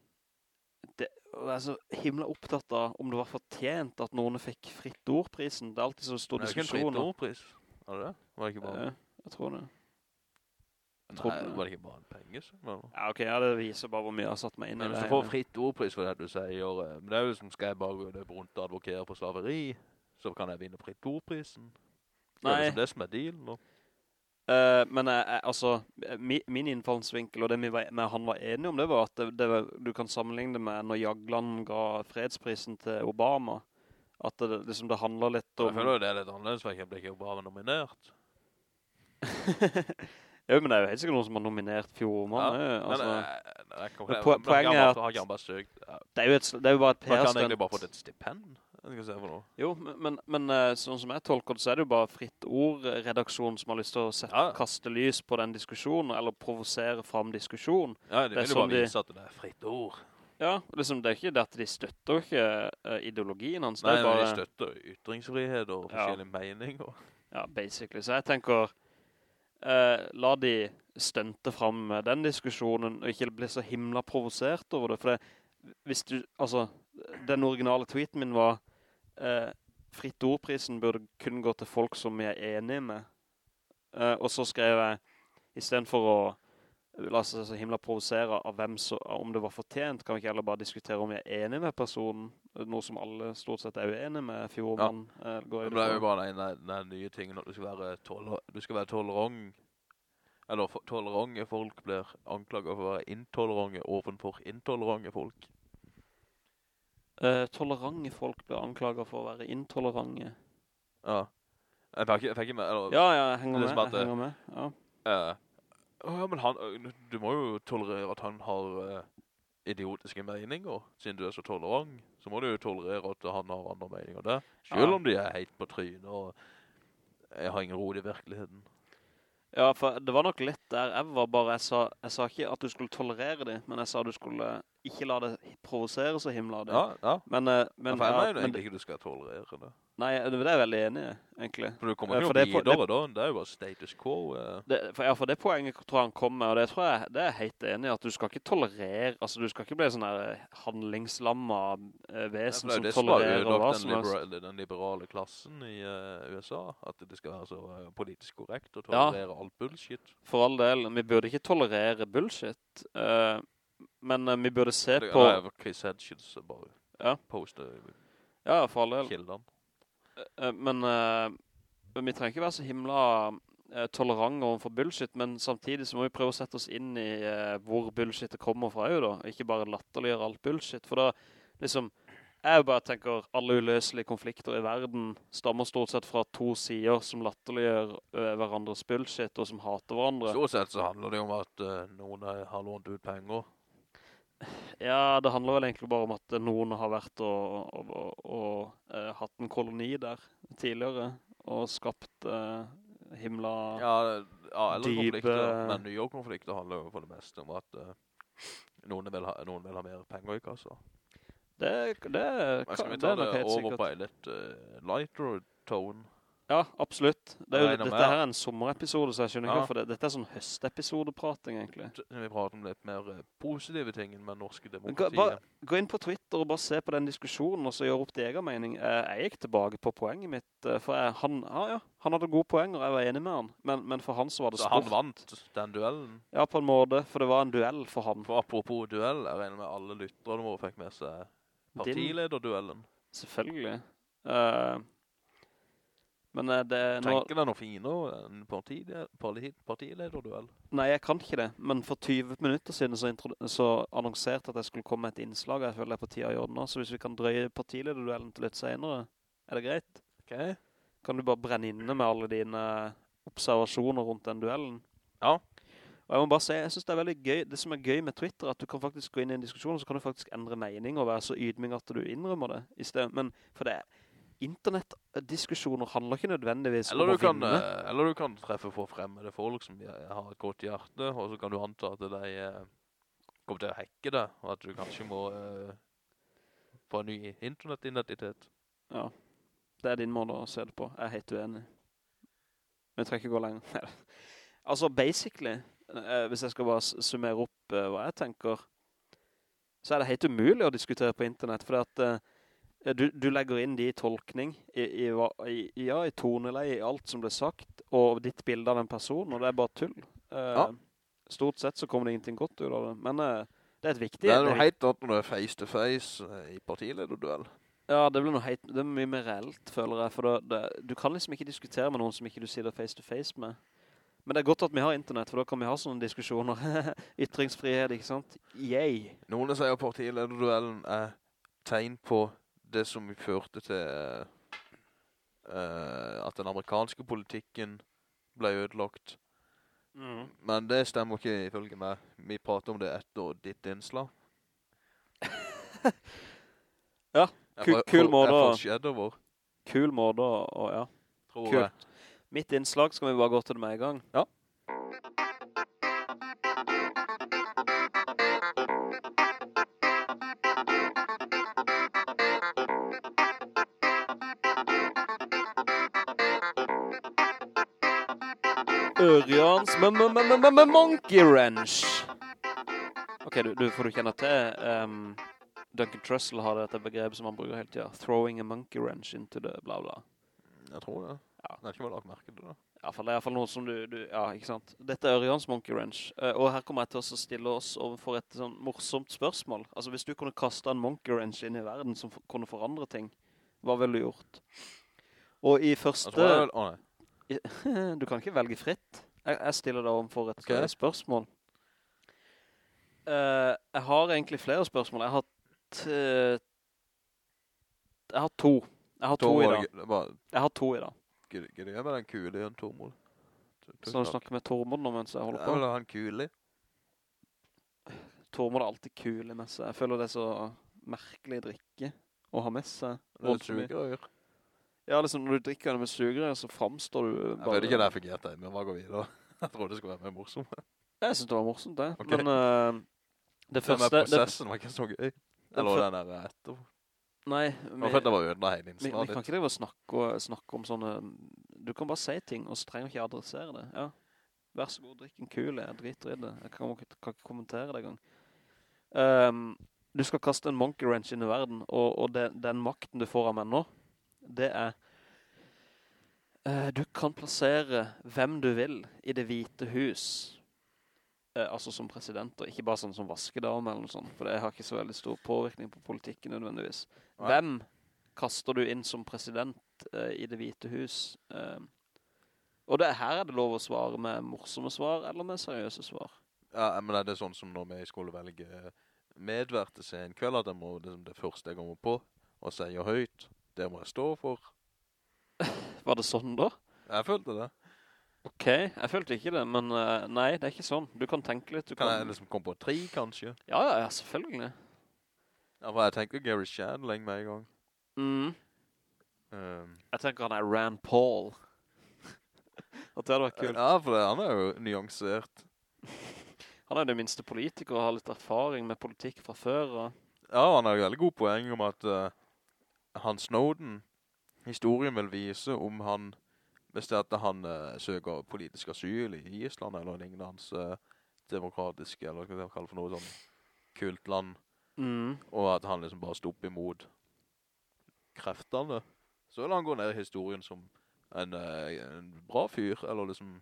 det, jeg er så himla opptatt av om det var fortjent at noen fikk fritt ordprisen. Det er alltid så stor diskusjon. det er ikke en fritt ordpris. Var det det? Var det ikke bare, Eh, jeg tror det. Nei, det. var det ikke bare en var noe. Ja, ok, ja, det viser bare hvor mye jeg har satt meg inn Men i hvis du får fritt ordpris for det du sier, men det er jo som skal jeg bare gå det rundt og advokere på slaveri, så kan jeg vinne fritt ordprisen. Det er liksom det som er dealen. Eh, men jeg, altså, min, min innfallsvinkel, og det vi var, med han var enige om, det var at det, det var, du kan sammenligne det med når Jagland ga fredsprisen til Obama. At det, liksom, det handler litt om... Jeg føler jo det er litt annerledes, for jeg ble ikke Obama nominert. jo, men det er jo helt sikkert noen som har nominert Fjordmann. Ja, ja, altså, eh, nei, jeg ikke- po- men poenget er at-? Det, er jo et, det er jo bare et Man kan egentlig bare fått et stipend. Jo, men, men, eh, sånn som jeg tolker det, så er det jo bare fritt ord-redaksjonen som har lyst til å sette, Ja. kaste lys på den diskusjonen, eller provosere fram diskusjon. Ja, er vil jo bare vise at det er fritt ord. Ja, liksom, det er ikke det at de støtter ikke eh, ideologien hans. Nei, bare, de støtter ytringsfrihet og Ja. forskjellige meninger. Ja, basically. Så jeg tenker, eh, la de stunte fram den diskusjonen, og ikke bli så himla provosert over det. For det, hvis du, altså, den originale tweeten min var, eh, fritt ordprisen burde kun gå til folk som jeg er enige med. Eh, og så skrev jeg, i stedet for å la oss så himla provosere av hvem så, om det var fortjent, kan vi ikke heller bare diskutere om vi er enige med personen, noe som alle stort sett er uenige med Fjordmann. Ja. Men det er jo bare den, den, den nye tingen at du skal være, toler, du skal være tolerant. Eller for, tolerante folk blir anklaget for å være intolerante ovenfor intolerante folk. Eh, tolerante folk blir anklaget for å være intolerante. Ja. Jeg fikk, ikke med, eller... Ja, ja, jeg henger er med, jeg henger med. Ja. Eh, «Å ja, men han, du må jo tolerere at han har idiotiske meninger, siden du er så tolerant. Så må du jo tolerere at han har andre meninger der. Selv Ja. om de er helt på trynet, og jeg har ingen ro i virkeligheten. ja, for det var nok litt der jeg var bare, jeg sa, jeg sa ikke at du skulle tolerere det, men jeg sa du skulle ikke la det provosere så himla det. Ja, ja. Men, men, ja for jeg ja, mener men egentlig ikke du skal tolerere det. Nei, det det er jeg veldig enig i, egentlig. For du kommer ikke noe det er videre da. Det er jo bare status quo. eh. Det, for, ja, for det poenget tror jeg han kom med, og det tror jeg, det er helt enig i, at du skal ikke tolerere, altså du skal ikke bli sånn her handlingslamma eh, Ja, vesen det er som det tolererer hva som den, helst. libera den liberale klassen i uh, USA. At det skal være så uh, politisk korrekt og Ja. tolerere alt bullshit. For all del, vi burde ikke tolerere bullshit, uh, men eh, vi burde se Det- på... Nei, Chris Hedges eh, bare Ja. poster Ja, for all del. kildene. Eh, men, eh, vi trenger ikke være så himla tolerant overfor bullshit, men samtidig så må vi prøve å sette oss inn i eh, hvor bullshitet kommer fra jo da, ikke bare latterliggjøre alt bullshit, for da liksom, jeg bare tenker alle uløselige konflikter i verden stammer stort sett fra to sider som latterliggjør eh, hverandres bullshit og som hater hverandre. Stort sett så handler det om at eh, noen eh, har lånt ut penger. Ja, det handler vel egentlig bare om at noen har vært og, og, og, og eh, hatt en koloni der tidligere, og skapt eh, himla... Ja, ja eller Dype- konflikter. Men nye konflikter handler jo for det meste om at eh, noen, vil ha, noen vil ha mer penger i kassa. Det, det, Men skal vi ta er det over sikkert. på en litt lighter tone? Ja, absolutt. Det er jo, dette ja. her er en sommerepisode, så jeg skjønner Ja. ikke hvorfor det. Dette er sånn høstepisodeprating, egentlig. Vi prater om litt mer eh, positive ting med norske demokratier. Gå, bare, gå inn på Twitter og bare se på den diskusjonen, og så gjør opp din egen mening. Eh, Jeg gikk tilbake på poenget mitt, eh, for jeg, han, ja, ja, han hadde gode poenger, jeg var enig med han. Men, men for han så var det Så han vant den duellen. Ja, på en måte, for det var en duell for han. For apropos duell, jeg regner med alle lytterne våre fikk med seg partilederduellen. Selvfølgelig. Eh, men eh, det... Tenker deg noe finere enn partilederduell? nei, jeg kan ikke det. Men for 20 minutter siden så, så annonserte at jeg skulle komme med et innslag, og jeg føler er på tida å gjøre det nå. Så hvis vi kan drøye partilederduellen til litt senere, er det greit? Ok. Kan du bare brenne inne med alle dine observasjoner rundt den duellen? Ja. Og jeg må bare si, jeg synes det er veldig gøy, det som er gøy med Twitter, er at du kan faktisk gå inn i en diskusjon, og så kan du faktisk endre mening og være så ydmyk at du innrømmer det i stedet. Men for det internettdiskusjoner handler ikke nødvendigvis Eller om å kan, vinne. eh, eller du kan treffe for fremmede folk som har et godt hjerte, og så kan du anta at de eh, kommer til å hacke det, og at du kanskje må eh, få en ny internettidentitet. Ja, det er din måte å se det på. Jeg er helt uenig. Men jeg trenger ikke gå lenger. altså, basically, eh, hvis jeg skal bare summere opp hva jeg tenker, så er det helt umulig å diskutere på internett, for at eh, du, du legger inn de tolkning i, i, i, ja, i toneleie, i alt som ble sagt, og ditt bilde av den personen, og det er bare tull. Eh, Ja. Stort sett så kommer det ingenting godt ut av det, men eh, det er et viktig... Det er det noe helt annet når det er face to face eh, i partilederduell. Ja, det blir noe helt, det er mye mer reelt, føler jeg, for det, det, du kan liksom ikke diskutere med noen som ikke du sitter face to face med. Men det er godt at vi har internett, for da kan vi ha sånne diskusjoner. Ytringsfrihet, ikke sant? Yay! Noen sier partilederduellen er tegn på det som førte til uh, at den amerikanske politikken ble ødelagt. Mm. Men det stemmer ikke ifølge meg. Vi prater om det etter ditt innslag. Ja, kul- kul måte Kul måte å ja. tror Kult. jeg. Mitt innslag skal vi bare gå til det med en gang. Ja. Ørjans Monkey Wrench. Ok, du, du får du kjenne til um, Duncan Trussell har dette begrepet som han bruker hele tiden. Throwing a monkey wrench into the bla bla. Jeg tror det. Ja. Det har ikke bare lagt merke til det. I hvert fall, det er i hvert fall noe som du, du ja, ikke sant? Dette er Ørjans Monkey Wrench. Uh, og her kommer jeg til å stille oss overfor et sånn morsomt spørsmål. Altså, hvis du kunne kaste en Monkey Wrench inn i verden som kunne forandre ting, hva ville du gjort? Og i første... Jeg tror jeg vel, å nei. Du kan ikke velge fritt. Jeg, jeg stiller deg overfor et Ok. eh, spørsmål. Uh, jeg har egentlig flere spørsmål. Jeg har Jeg har to. Jeg har to i dag. var, Jeg har to i dag. gidder jeg med den kule i en Tormod? Så du snakker med Tormod nå mens jeg holder Jeg på. vil ha en kule. Tormod er alltid kul i med seg. Jeg føler det er så merkelig drikke å ha med seg. Det er et sugerør. Ja, liksom når du drikker det med sugerør, så framstår du Jeg vet ikke det jeg fikk gjette, men hva går vi videre. Jeg trodde det skulle være mer morsomt. Jeg synes det var morsomt det. Okay. Men uh, det Det første... med Det, prosessen var ikke så gøy. Eller den der etter. nei, vi, var fett det var ødela hele vi, vi kan ikke drive og snakke, og- snakke om sånne... Du kan bare si ting, og så trenger du ikke adressere det. Ja, vær så god, drikk en kule. Jeg driter i det. Jeg kan, kan ikke kommentere det engang. Um, du skal kaste en monkey wrench inn i verden, og, og det, den makten du får av meg nå, det er uh, du kan plassere hvem du vil i det hvite hus. Uh, altså som president, og ikke bare sånn som vaskedame eller noe sånt, for det har ikke så veldig stor påvirkning på politikken nødvendigvis. Nei. Hvem kaster du inn som president uh, i det hvite hus? Og det, her er det lov å svare med morsomme svar, eller med seriøse svar. Ja, men er det sånn som når vi i skole velger medvert til en kveld, at jeg må, det, det første jeg kommer på, og sier høyt, det må jeg stå for. Var det sånn da? Jeg følte det. Ok, jeg følte ikke det, men uh, nei, det er ikke sånn. Du kan tenke litt. Du Kan jeg liksom komme på tre, kanskje? Ja, ja, selvfølgelig. Ja, for jeg tenker Gary Shandling med en gang. Mm. Um, Jeg tenker han er Rand Paul. At det hadde vært kult. ja, for det, han er jo nyansert. Han er det minste politiker og har litt erfaring med politikk fra før. Og... Ja, han har jo veldig god poeng om at uh, han Snowden, historien vil vise om han, hvis det er at han uh, søker politisk asyl i Island, eller lignende hans uh, demokratiske, eller hva jeg kalle for noe sånn kult land, Mm. og at han liksom bare stod opp imot kreftene, så vil han gå ned i historien som en, uh, en bra fyr, eller liksom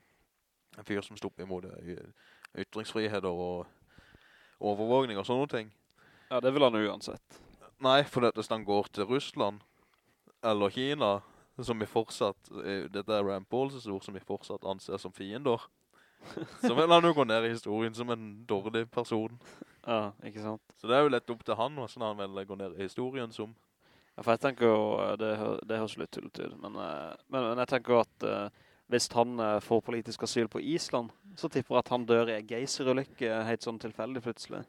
en fyr som stod opp imot ytringsfriheter og overvågning og sånne ting. Ja, det vil han uansett. Nei, for det, hvis han går til Russland eller Kina, som vi fortsatt, eh, dette er Rand Pauls ord som vi fortsatt anser som fiender, så vil han jo gå ned i historien som en dårlig person. Ja, ikke sant? Så det er jo lett opp til han, hvordan han vil gå ned i historien som. Ja, for jeg tenker jo, eh, det, det høres litt tullet ut, men, eh, men, men jeg tenker jo at hvis han får politisk asyl på Island, så tipper jeg at han dør i en geiserulykke helt sånn tilfeldig plutselig.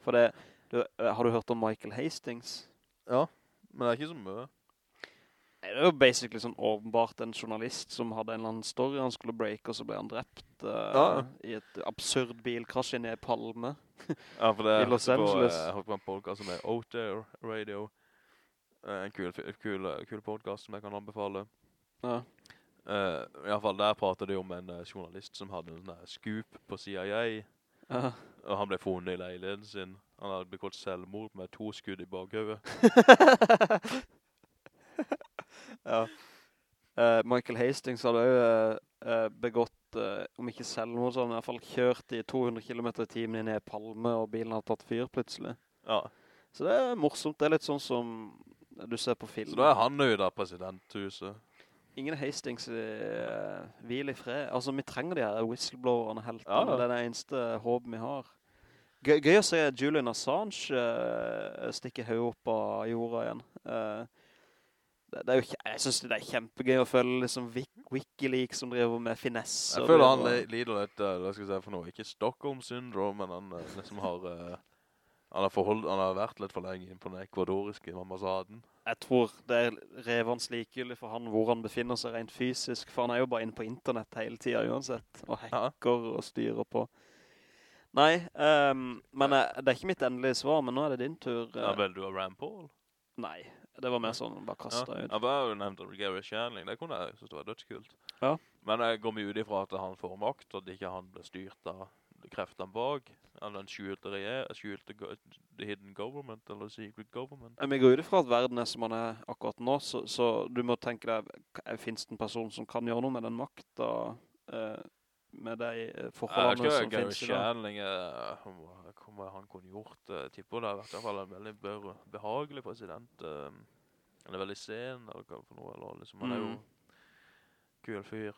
For det, du, eh, har du hørt om Michael Hastings? Ja, men det er ikke så mye. Nei, Det er jo basically sånn åpenbart en journalist som hadde en eller annen story han skulle break, og så ble han drept uh, Ja. i et absurd bilkrasj ned i Palme. Ja, for det I Los på, Angeles. På, Jeg har på en podcast som er Out There Radio. Eh, En kul, kul, kul podcast som jeg kan anbefale. Ja. Uh, I hvert fall der prater de om en eh, journalist som hadde en sånn scoop på CIA. Ja. Og han ble funnet i leiligheten sin. Han hadde begått selvmord med to skudd i bakhøvet. ja. Uh, Michael Hastings hadde jo eh, begått, uh, om ikke selvmord, så hadde han i hvert fall kjørt i 200 km i timen inn i palme, og bilen hadde tatt fyr plutselig. Ja. Så det er morsomt. Det er litt sånn som du ser på film. Så da er han jo da presidenthuset. Ingen Hastings i uh, hvil i fred. Altså, vi trenger de her whistleblowerne, heltene. Ja, ja. Det er det eneste håpet vi har. Gøy, gøy å se Julian Assange uh, stikke høy opp av jorda igjen. Uh, det, det jo jeg synes det er kjempegøy å følge liksom Wikileaks som driver med finesse. Jeg føler han lider litt, uh, hva skal jeg si for noe, ikke Stockholm syndrom, men han uh, liksom har, han har, han har vært litt for lenge inn på den ekvadoriske ambassaden. Jeg tror det er revans likegyldig for han hvor han befinner seg rent fysisk, for han er jo bare inne på internett hele tiden uansett, og hacker og styrer på. Nei, um, men eh, det er ikke mitt endelige svar, men nå er det din tur. eh. Ja, vel, du har Rand Paul. Nei, det var mer sånn, bare Ja, kastet ut. jeg bare nevnt Gary Shanling, det kunne jeg synes det var dødskult. Ja. Men jeg går mye ut ifra at han får makt, og at ikke han blir styrt av kreftene bak, eller en skjulte, regjering, skjulte go the hidden government, eller secret government. Men jeg går ut ifra at verden er som han er akkurat nå, så, så du må tenke deg, finnes det en person som kan gjøre noe med den makta, eh, med de eh, Jeg forholdene som finnes i dag? Eh, om hva- hva han kunne gjort, eh, jeg tipper det har vært i hvert fall en veldig behagelig president. eh, han er veldig sen, eller hva for noe, eller liksom, han er jo Mm. kul fyr.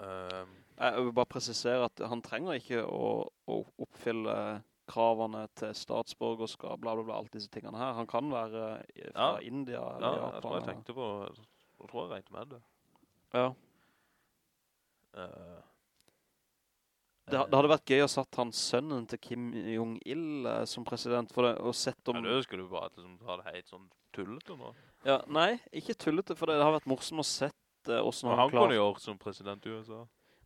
Um, Jeg vil bare presisere at han trenger ikke å, å oppfylle kravene til statsborgerskap, bla bla bla, alt disse tingene her. Han kan være fra Ja. India ja, eller jeg tror jeg tenkte på, jeg tror jeg regnet med det. Ja. Eh, Det, det hadde vært gøy å satt han sønnen til Kim Jong-il eh, som president for det, og sett om... Ja, det skulle du bare liksom, ha det helt sånn tullete nå. Ja, nei, ikke tullete, for det, det har vært morsomt å sett eh, hvordan Og han, han klarer... kunne gjort som president i USA.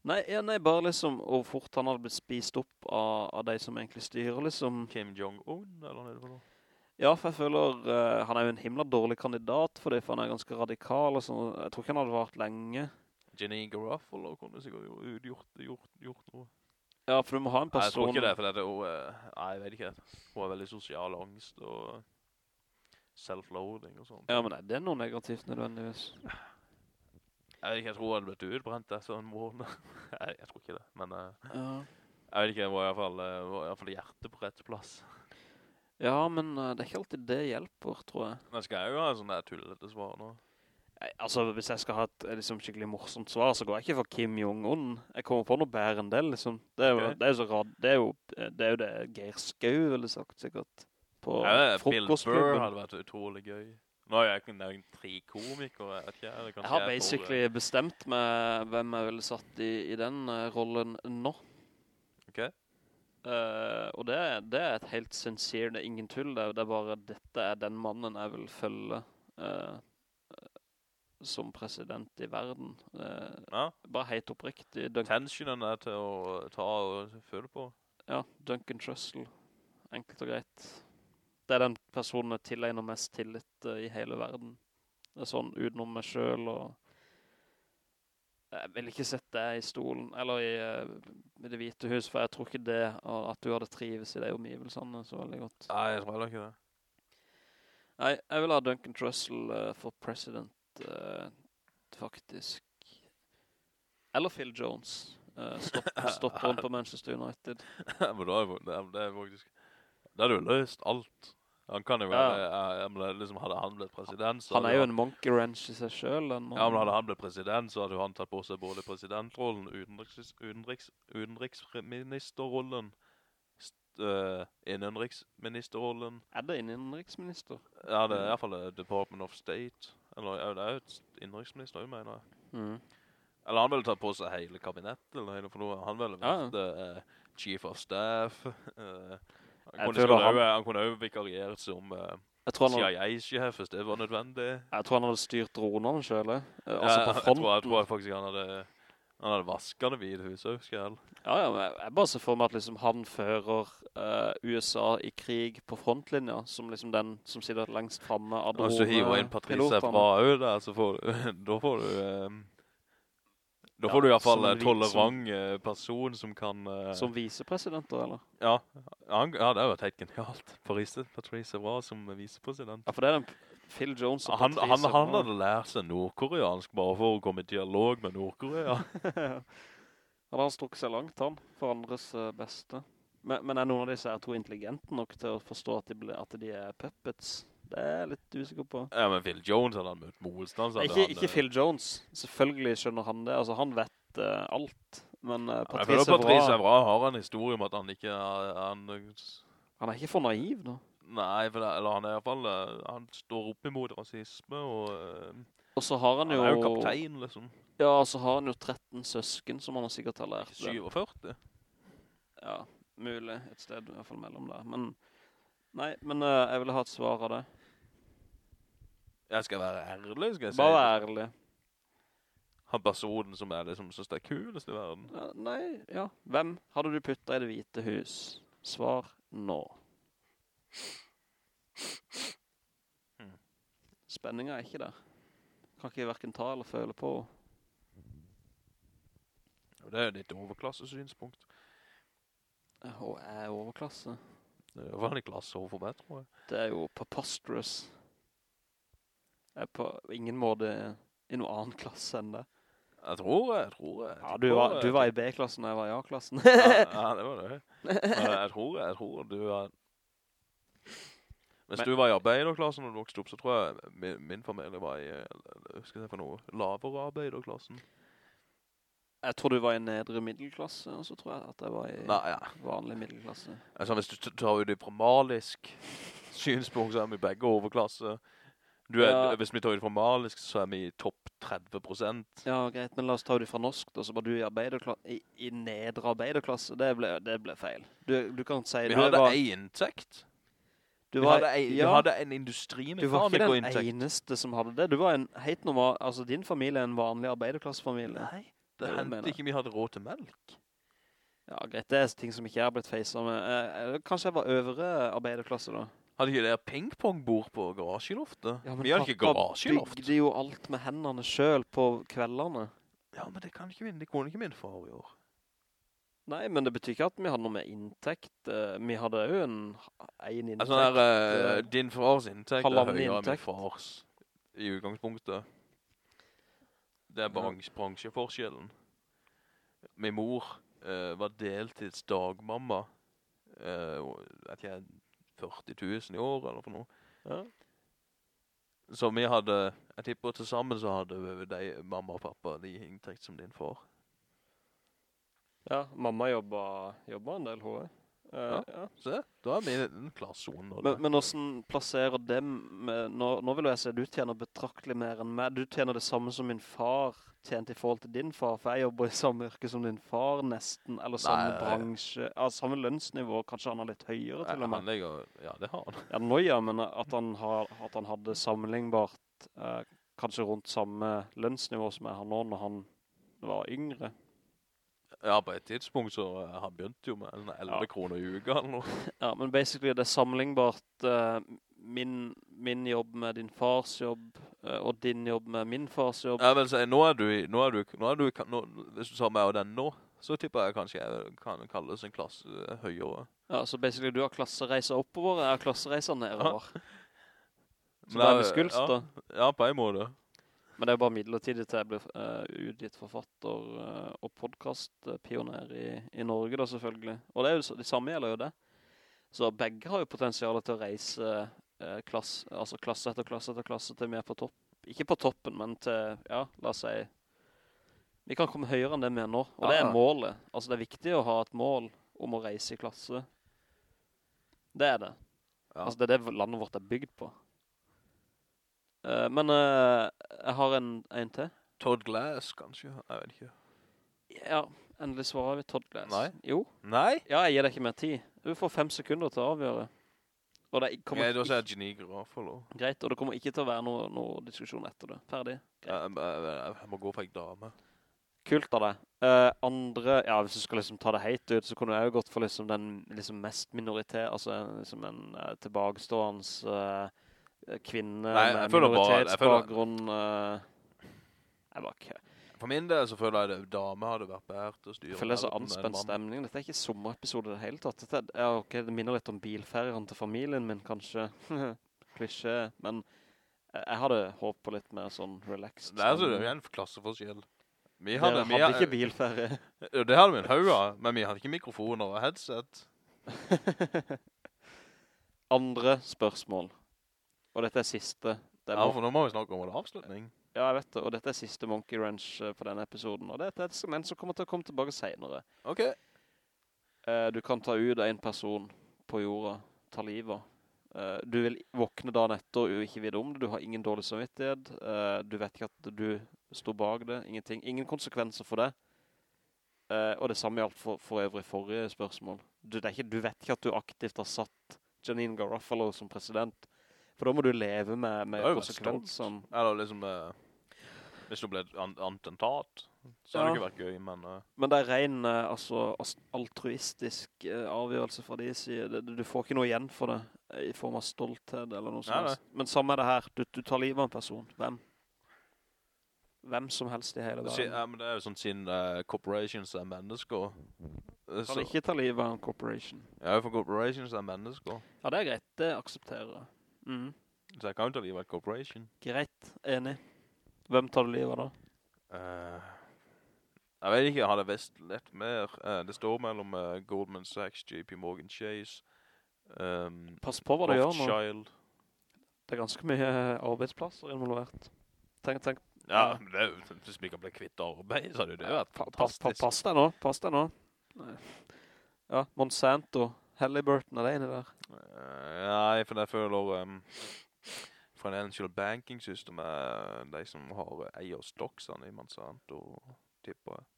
Nei, ja, nei, bare liksom hvor fort han hadde blitt spist opp av, av de som egentlig styrer, liksom. Kim Jong-un, eller er for noe? Ja, for jeg føler eh, han er jo en himla dårlig kandidat for det, for han er ganske radikal og sånn. Jeg tror ikke han hadde vært lenge. Jenny Garofalo kunne sikkert gjort, gjort, gjort, gjort noe. Ja, for du må ha en Nei, jeg tror ikke det, for det er eh, nei, jeg vet ikke. Hun har veldig sosial angst og self-loading og sånt. Ja, men nei, det er noe negativt nødvendigvis. Jeg vet ikke, jeg tror han ble utbrent etter en måned. Nei, jeg tror ikke det, men eh, Ja, jeg vet ikke, det var i hvert fall, eh, i hvert fall hjertet på rett plass. ja men eh, det er ikke alltid det hjelper, tror jeg. Men skal jeg jo ha en sånn der tullete svar nå? Nei, altså, hvis jeg skal ha et eh, liksom, skikkelig morsomt svar, så går jeg ikke for Kim Jong-un. Jeg kommer på noe bedre enn det, liksom. Det er jo, okay. det er så rad... Det er jo eh, det, er jo det Geir Skau ville sagt, sikkert. På Ja, Bill Burr hadde vært utrolig gøy. Nå er jeg ikke nevnt tre komikere, jeg vet ikke. Jeg har basically jeg bestemt med hvem jeg ville satt i, i den eh, rollen nå. Ok. Uh, og det, det er et helt sincere, det er ingen tull. Det er, det er bare, dette er den mannen jeg vil følge eh, som president i verden. Eh, Ja, bare helt oppriktig. Tensionen er til å ta og føle på. ja, Duncan Trussell. Enkelt og greit. Det er den personen jeg tilegner mest tillit uh, i hele verden. Det er sånn utenom meg selv og jeg vil ikke sette deg i stolen, eller i, uh, i det hvite hus, for jeg tror ikke det, at du hadde trives i de omgivelsene så veldig godt. Nei, jeg tror heller ikke det. Nei, jeg vil ha Duncan Trussell uh, for president, eh, faktisk. Eller Phil Jones. Uh, stopp, stopperen på Manchester United. men da er det, det, det faktisk... Da er det jo løst alt. Han kan jo være... Ja. er liksom, hadde han blitt president, så... Han er jo en monkey wrench i seg selv. Ja, men hadde han blitt president, så hadde han tatt på seg både presidentrollen, utenriks, utenriks, utenriksministerrollen, st- eh, innenriksministerrollen. Er det innenriksminister? Ja, det er i hvert fall Department of State. Eller det er jo et innenriksminister, mener jeg. Mm. Eller han ville tatt på seg hele kabinettet, eller hele for noe. Han ville Ja, vært eh, chief of staff. Uh, han, kunne han- også- han kunne jo vikariert som uh, hadde, CIA-sjef hvis det var nødvendig. jeg tror han hadde styrt dronene selv. eh. Ja, på fronten. jeg, tror, jeg tror faktisk han hadde, han hadde vasket det hvide huset, husker jeg. Ja, ja, men jeg bare ser for meg at liksom han fører eh, USA i krig på frontlinja, som liksom den som sitter lengst fremme av Og så hiver inn Patricia dronepilotene. bra der, så får da får du, Um, da Ja, får du i hvert fall en tolerant eh, person som kan, Uh, Som visepresidenter, eller? ja, han, ja, det har vært helt genialt. Patrice, Patricia bra som visepresident. Ja, for det er den Phil Jones og Han, Patrice han, han hadde lært seg nordkoreansk bare for å komme i dialog med Nordkorea. Han har strukket seg langt, han, for andres beste. Men, men er noen av disse er to intelligente nok til å forstå at de, ble, at de er puppets? Det er jeg litt usikker på. Ja, men Phil Jones hadde han møtt motstand. Ikke, han, ikke eh, Phil Jones. Selvfølgelig skjønner han det. Altså, han vet uh, alt. Men uh, Jeg føler Patrice Patrice Evra, har en historie om at han ikke han, han er ikke for naiv nå. Nei, for det, eller han er i hvert fall, han står opp imot rasisme, og Uh, Og så har han jo... han er jo kaptein, liksom. Ja, så har han jo 13 søsken som han har sikkert har lært det. 47. Ja, mulig et sted i hvert fall mellom der. Men, nei, men uh, jeg vil ha et svar av det. Jeg skal være ærlig, skal jeg si. Bare være ærlig. Han personen som er liksom, synes det er kulest i verden. Ja, nei, ja. Hvem hadde du puttet i det hvite hus? Svar nå. Hmm. Spenningen er ikke der. Kan ikke hverken ta eller føle på. Det er ditt overklassesynspunkt. Og jeg er overklasse. Det er jo hvert klasse overfor meg, tror jeg. Det er jo preposterous. Jeg er på ingen måte i noen annen klasse enn det. Jeg tror, jeg tror. Jeg Ja, du var, du var i B-klassen og jeg var i A-klassen. ja, ja, det var det. Men jeg tror, jeg tror du var... Hvis Men- du var i arbeiderklassen når du vokste opp, så tror jeg min, min familie var i, eller, skal jeg for noe, lavere arbeiderklassen. Jeg tror du var i nedre middelklasse, og så tror jeg at jeg var i Nei, ja. vanlig middelklasse. Altså, hvis du tar jo det fra malisk synspunkt, så er vi begge overklasse. Du er, Ja. Hvis vi tar det fra malisk, så er vi i topp 30 prosent. Ja, greit, men la oss ta det fra norsk da, så var du i, i, i nedre arbeiderklasse. Det ble, det ble feil. Du, du kan si... Vi du hadde var, en inntekt. du var, hadde, en, ja, du hadde en industri med du var ikke den inntekt. eneste som hadde det. Du var en helt normal... Altså, din familie er en vanlig arbeiderklassefamilie. Nei, det hendte ikke vi hadde råd til melk. Ja, greit, det er ting som ikke er blitt feiset med. Eh, eh, kanskje jeg var øvre arbeiderklasse da. Hadde ikke dere pingpongbord på garasjeloftet? Ja, vi hadde ikke garasjeloft. pappa bygde jo alt med hendene selv på kveldene. Ja, men det kan ikke min, det kunne ikke min far gjøre. Nei, men det betyr ikke at vi hadde noe med inntekt. Eh, Vi hadde jo en, en inntekt. Altså, der, eh, din fars inntekt er høyere enn min fars i utgangspunktet. Det er brans bransjeforskjellen. Min mor uh, var deltids dagmamma. Uh, vet ikke, 40 000 i år eller for noe. Ja. Så vi hadde, jeg tipper til sammen så hadde vi de, mamma og pappa de inntekt som din far. Ja, mamma jobba, jobba en del, hun. Uh, Ja. ja. Se, da er vi i den klassonen. Men, men hvordan plasserer dem med, nå, nå vil jeg si, du tjener betraktelig mer enn meg. Du tjener det samme som min far tjente i forhold til din far, for jeg jobber i samme yrke som din far nesten, eller samme Nei. bransje, ja, samme lønnsnivå, kanskje han er litt høyere til og med. ja, det har han. Ja, nå ja, men at han, har, at han hadde sammenlignbart, eh, kanskje rundt samme lønnsnivå som jeg har nå, når han var yngre. Ja, på et tidspunkt så har han begynte jo med en 11 Ja. kroner i uka eller noe. Ja, men basically det er samlingbart uh, min, min jobb med din fars jobb, uh, og din jobb med min fars jobb. Ja, men så, nå er du, nå er du, nå er du, nå, hvis du tar meg og den nå, så tipper jeg kanskje jeg kan kalles en klasse eh, høyere. Ja, så basically du har klassereiser oppover, jeg har klassereiser nedover. Så Men da er jeg- vi skulst ja, da. Ja, på en måte. Men det er jo bare midlertidig til jeg blir uh, utgitt forfatter uh, og podcastpioner i, i Norge da selvfølgelig. Og det er jo det samme gjelder jo det. Så begge har jo potensialet til å reise uh, klasse, altså klasse etter klasse etter klasse til vi er på topp. Ikke på toppen, men til, ja, la oss si, vi kan komme høyere enn det vi er nå. Og det er målet. Altså det er viktig å ha et mål om å reise i klasse. Det er det. Ja. Altså det er det landet vårt er bygd på. Eh, men uh, jeg har en, en til. Todd Glass, kanskje? Jeg vet ikke. Ja, endelig svarer vi Todd Glass. Nei. Jo. Nei? Ja, jeg gir deg ikke mer tid. Du får fem sekunder til å avgjøre. Og det kommer ikke, sier jeg Genie Grafalo. greit, og det kommer ikke til å være noe, noe diskusjon etter det. Ferdig. Jeg, jeg, jeg, må gå for en dame. Kult av deg. Uh, andre, ja, hvis du skal liksom ta det heit ut, så kunne jeg jo gått for liksom den liksom mest minoritet, altså liksom en uh, tilbakestående eh, kvinne Nei, med minoritetsbakgrunn. jeg bare kø. For min del så føler jeg det dame hadde vært bært og styrt. Jeg føler det er så anspent stemning. Dette er ikke sommerepisode i det hele tatt. Er, ja, det minner litt om bilferien til familien min, kanskje. Klisjé, men jeg, hadde håpet på litt mer sånn relaxed. Det er så det er en klasseforskjell. Vi Dere hadde, hadde, vi, ikke bilferie. Det hadde vi en haug av, men vi hadde ikke mikrofoner og headset. Andre spørsmål. Og dette er siste. Det er Ja, for nå må vi snakke om en avslutning. ja, jeg vet det, og dette er siste Monkey Ranch eh, på denne episoden, og dette er et segment som kommer til å komme tilbake senere. Ok. Eh, du kan ta ut en person på jorda, ta livet. Eh, du vil våkne dagen etter og ikke vite om det, du har ingen dårlig samvittighet, eh, du vet ikke at du står bak det, ingenting, ingen konsekvenser for det. Eh, og det samme gjaldt for, for øvrig forrige spørsmål. Du, ikke, du vet ikke at du aktivt har satt Janine Garofalo som president, for da må du leve med, med Det konsekvensene. Eller liksom, eh, hvis det ble et an attentat, så hadde det ikke vært gøy, men... Uh... Men det er ren eh, altså, altruistisk avgjørelse fra de side. Du, får ikke noe igjen for det i form av stolthet eller noe sånt. nei. Men samme er det her. Du, du tar livet av en person. Hvem? Hvem som helst i hele verden. ja, men det er jo sånn siden uh, corporations er mennesker. Eh, Kan Så, ikke ta livet av en corporation. ja, for corporations er mennesker. Ja, det er greit. Det aksepterer jeg. Mhm. Så jeg kan jo ta livet av corporation. Greit. Enig. Hvem tar du livet da? Uh, jeg vet ikke, jeg hadde visst litt mer. Uh, det står mellom uh, Goldman Sachs, JP Morgan Chase, um, Pass på hva du gjør nå. Rothschild. Det er ganske mye arbeidsplasser involvert. Tenk, tenk. Ja, men det hvis vi kan bli kvitt arbeid, så hadde det vært Pa- Pass, pa, fantastisk. pass deg nå. Pass deg nå. Nei. Ja, Monsanto. Halliburton er det inni der. Eh, Nei, for jeg føler um, financial banking system er de som har eier stoksene i Monsanto, tipper jeg.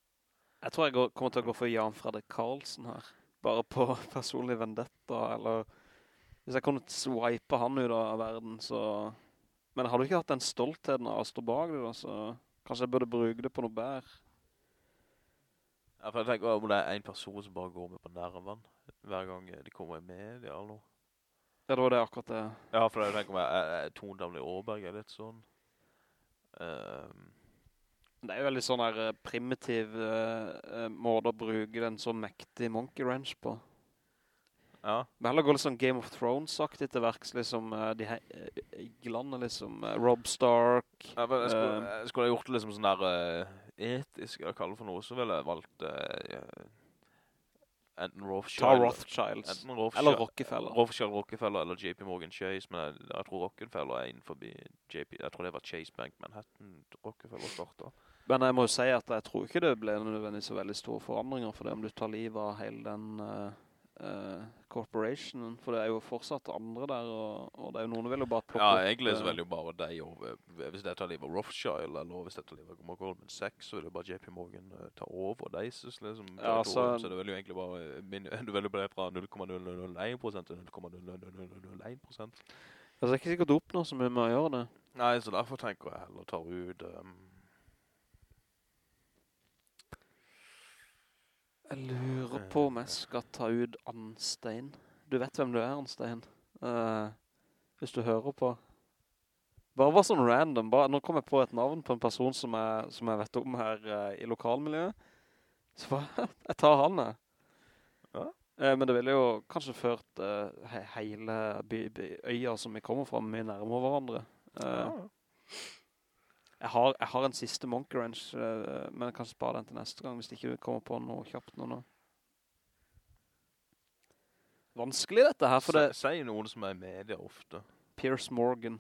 Jeg tror jeg går, kommer til å gå for Jan Fredrik Karlsen her. Bare på personlig vendetta, eller... Hvis jeg kunne swipe han ut av verden, så... Men har du ikke hatt den stoltheten av å stå bak det da, så... Kanskje jeg burde bruke det på noe bær. Ja, for jeg tenker om det er en person som bare går med på nerven hver gang de kommer i media eller noe. Ja, det var det akkurat det. Ja, for jeg tenker meg, jeg, jeg, Tone Damli Aarberg er litt sånn. Um, Det er jo veldig sånn her eh, primitiv eh, eh, måte å bruke den så mektige Monkey Ranch på. ja, Men heller går litt sånn Game of Thrones-aktig til verks, liksom, uh, de her eh, iglene, liksom, uh, Rob Stark. Ja, men jeg skulle, Eh, jeg skulle ha gjort det liksom sånn der eh, etisk, eller kalle for noe, så ville jeg valgt eh, enten Rothschild, Rothschild. Enten Rothschild, Eller Rockefeller. Rothschild, Rockefeller eller JP Morgan Chase, men jeg, jeg tror Rockefeller er innenfor JP, jeg tror det var Chase Bank Manhattan Rockefeller startet. Men jeg må jo si at jeg tror ikke det ble nødvendigvis så veldig store forandringer for det om du tar livet av hele den eh, eh, corporationen, for det er jo fortsatt andre der, og, og det er jo noen vil jo bare plukke Ja, egentlig så eh, vil jo bare deg over, hvis dette av Rothschild, eller hvis dette av Goldman Sachs, så vil jo bare JP Morgan uh, ta over Deises, liksom. Ja, så, så- så det vil jo egentlig bare, du vil jo bare fra 0,001% til 0,001%. Altså, det er ikke sikkert opp noe så mye med å gjøre det. Nei, så derfor tenker jeg heller ta ut, um, Jeg lurer på om jeg skal ta ut Anstein. Du vet hvem du er, Anstein. Uh, hvis du hører på. Bare var sånn random. Bare, nå kom jeg på et navn på en person som jeg, som jeg vet om her uh, i lokalmiljøet. Så bare, jeg tar han jeg. Ja. Uh, men det ville jo kanskje ført eh, hele by, by, øya som vi kommer fra mye nærmere hverandre. Eh, jeg, har, jeg har en siste Monkey Ranch, eh, men jeg kan spare den til neste gang hvis det ikke kommer på noe kjapt nå. nå. Vanskelig dette her, for det Si noen som er i media ofte. Piers Morgan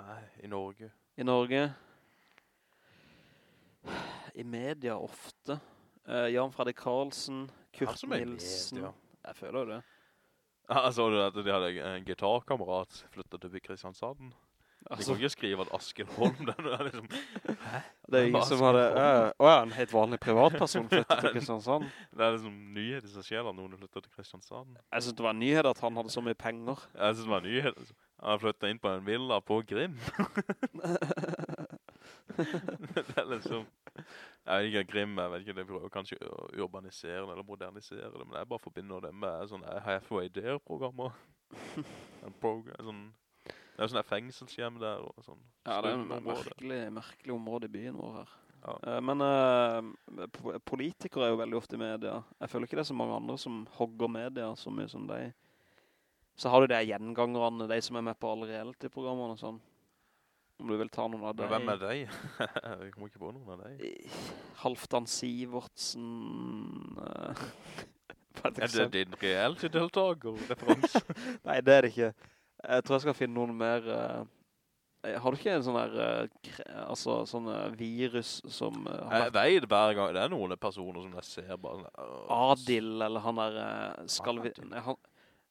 Nei, i Norge. i Norge. I media ofte. Uh, Jan Fredrik Karlsen, Kurt Nilsen. media. Jeg føler jo det. Ja, så du at de hadde en gitarkamerat flyttet til Kristiansand? De du kan ikke skrive at Asken Holm, den er liksom... Hæ? det er ingen som hadde... Åja, en helt vanlig privatperson flyttet til Kristiansand. Det er liksom nyheter som skjer da noen flytter til Kristiansand. Jeg synes det var en nyhet at han hadde så mye penger. Jeg synes det var nyhet. altså. Han har flyttet inn på en villa på Grim. det er liksom... Jeg vet ikke, Grim, jeg vet ikke, det prøver kanskje å urbanisere det, eller modernisere det, men jeg bare forbinder det med sånne halfway there-programmer. En program, sånn... Det er jo sånne fengselshjem der, og sånn. Ja, det er en merkelig, merkelig område i byen vår her. Ja. Eh, men uh, po- politikere er jo veldig ofte i media. Jeg føler ikke det er så mange andre som hogger media så mye som de. Så har du de gjengangerne, de som er med på alle reality-programmerne og sånn. Om du vil ta noen av Men hvem er deg? jeg kommer ikke på noen av deg. Halvdan Sivertsen. Uh, Er det din reality-deltaker-referanse? Nei, det er det ikke. Jeg tror jeg skal finne noen mer... eh, Har du ikke en sånn der, eh, altså sånn eh, virus som Jeg vet hver gang, det er noen personer som jeg ser bare sånn, Adil, eller han der, skal vi... Han,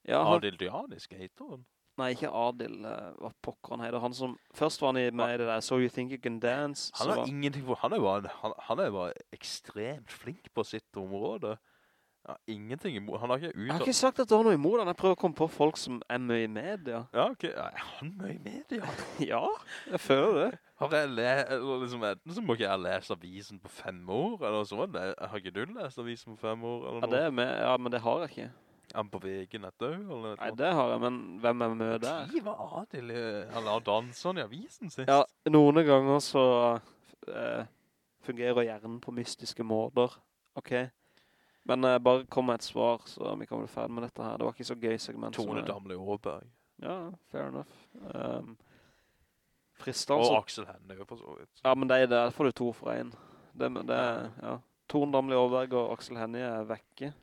ja, han, Adil Dianisk heter han. nei, ikke Adil, hva pokker han heter. Han som, først var han i med i det der, So You Think You Can Dance. Han har var, ingenting for, han er bare, han, han er bare ekstremt flink på sitt område. Ja, ingenting imot, han har ikke jeg har ikke sagt at du har noe imot han. Jeg prøver å komme på folk som er mye i media. Ja, ok, ja, er han mye i media? ja, jeg føler det. Har jeg lest, liksom, enten så må ikke jeg lese avisen på fem år, eller sånn. har ikke du lest avisen på fem år, eller Ja, det er med, ja, men det har jeg ikke. Er på vegen etter? eller Nei, det har jeg, men hvem er med der? Tid var Adil, la danseren i avisen sist. Ja, noen ganger så uh, fungerer hjernen på mystiske måter. Ok. Men uh, bare kom med et svar, så vi kan bli ferdig med dette her. Det var ikke så gøy segment. Tone Damle Aaberg. Ja, fair enough. Um, Og fristende. Aksel Hennie, for så vidt. Ja, men det er det. får du to for en. Det, det ja. Tone Damli Åberg og Aksel Hennig er vekke.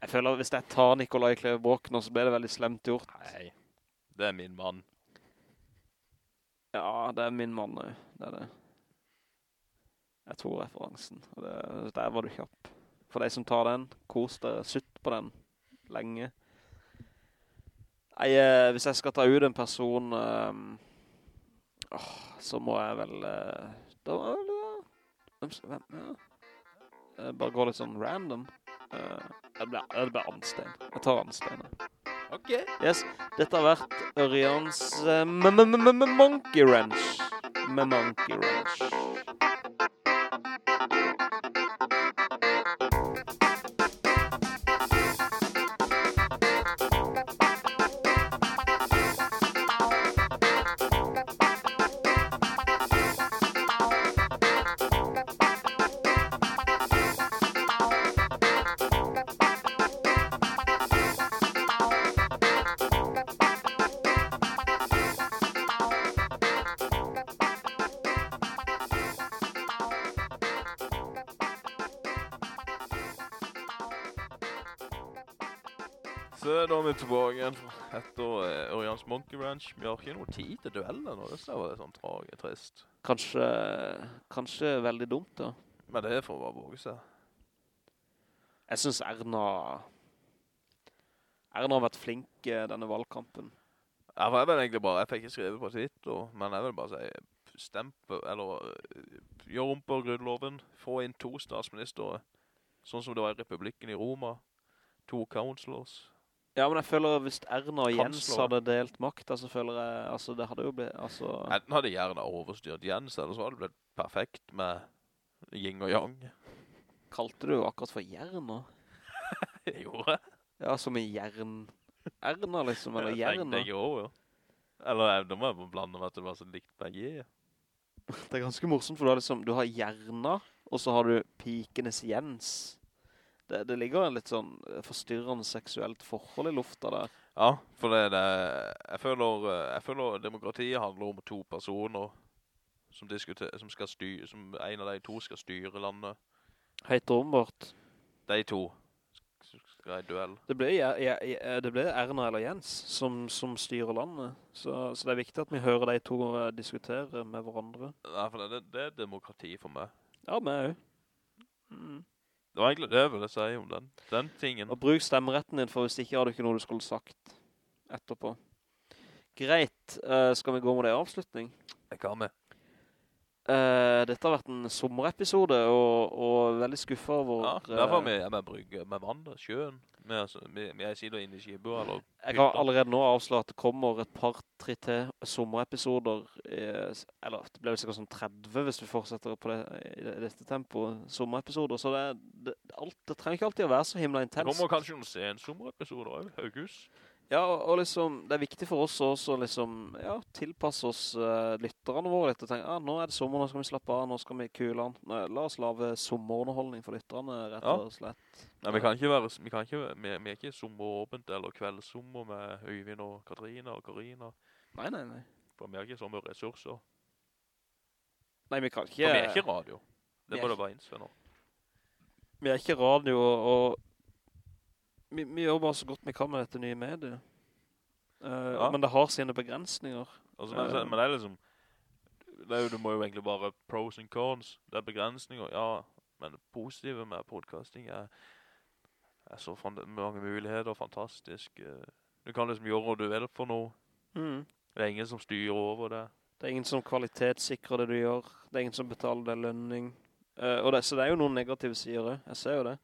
Jeg føler at hvis jeg tar Nikolai Kleve nå, så blir det veldig slemt gjort. Nei, det er min mann. Ja, det er min mann. Det er det. Jeg tror referansen. Og det, der var du kjapp. For de som tar den, kos dere, sutt på den lenge. Nei, eh, hvis jeg skal ta ut en person, eh, åh, så må jeg vel, eh, da da, hvem, ja. Jeg bare gå litt sånn random. Eh, det blir, det blir Anstein. Jeg tar Anstein. jeg. Ok. Yes, dette har vært Ørjans eh, Monkey Ranch. Med Monkey Wrench. Monkey Ranch. Vi har ikke noe tid til dueller nå, det var litt sånn trage trist. Kanskje, kanskje veldig dumt da. Men det er for å bare våge seg. Jeg synes Erna... Erna har vært flink eh, denne valgkampen. Ja, for jeg vil egentlig bare, jeg fikk ikke skrevet på Twitter, men jeg vil bare si stempe, eller øh, gjør om på grunnloven, få inn to statsminister. sånn som det var i republikken i Roma, to councilors. Ja, men jeg føler hvis Erna og Jens hadde delt makt, så føler jeg, altså det hadde jo blitt, altså... Enten hadde Erna overstyrt Jens, eller så hadde det blitt perfekt med yin og yang. Kalte du jo akkurat for Jerna? jeg gjorde. Ja, som i Jern... Erna liksom, eller Jeg tenkte jeg også, ja. Eller da må jeg blande med at det var så likt med J. Det er ganske morsomt, for du har liksom, du har Jerna, og så har du Pikenes Jens. Det, det ligger en litt sånn eh, forstyrrende seksuelt forhold i lufta der. Ja, for det, det jeg, føler, eh, jeg føler demokratiet handler om to personer som, som skal styre, som en av de to skal styre landet. Heiter rombart. De to skal i duell. Det blir, ja, ja, ja, det blir Erna eller Jens som, som styrer landet. Så, så det er viktig at vi hører de to eh, diskutere med hverandre. Nei, for det, det er demokrati for meg. Ja, meg også. Det var egentlig det jeg ville si om den, den tingen. Og bruk stemmeretten din, for hvis ikke har du ikke noe du skulle sagt etterpå. Greit, uh, skal vi gå med det i avslutning? Jeg kan med. Uh, dette har vært en sommerepisode, og, og veldig skuffet over... Ja, der derfor er vi hjemme med brygge, med vann, sjøen. Vi, altså, med, er sider inne i skibua, eller Jeg har allerede nå avslått at det kommer et par, tre til sommerepisoder, eh, eller det blir vel sikkert sånn 30 hvis vi fortsetter på det, i dette tempoet, sommerepisoder, så det, det, alt, det trenger ikke alltid å være så himla Det intenst. kommer kanskje noen sensommerepisoder også, august. Ja, og, og liksom, det er viktig for oss også å liksom, ja, tilpasse oss uh, lytterne våre litt, og tenke, ah, nå er det sommer, nå skal vi slappe av, nå skal vi kule an. La oss lave sommerunderholdning for lytterne, rett Ja. og slett. Nei, vi kan ikke være, vi kan ikke, vi, vi er ikke sommeråpent, eller kveldssommer med Øyvind og Katrine og Karina. Nei, nei, nei. For vi har ikke sommerressurser. Nei, vi kan ikke... For vi er ikke radio. Det er må du bare innse nå. Vi er ikke radio, og, og vi, vi bare så godt vi kan med dette nye mediet. Uh, Ja. Men det har sine begrensninger. Altså, men, Eh. men det er liksom, det er jo, du må jo egentlig bare pros and cons. Det er begrensninger, ja, men det positive med podcasting er, er så mange muligheter, fantastisk. eh. Du kan liksom gjøre hva du vil for noe. Mm. Det er ingen som styrer over det. Det er ingen som kvalitetssikrer det du gjør. Det er ingen som betaler det lønning. Uh, og det, så det er jo noen negative sider, jeg ser jo det.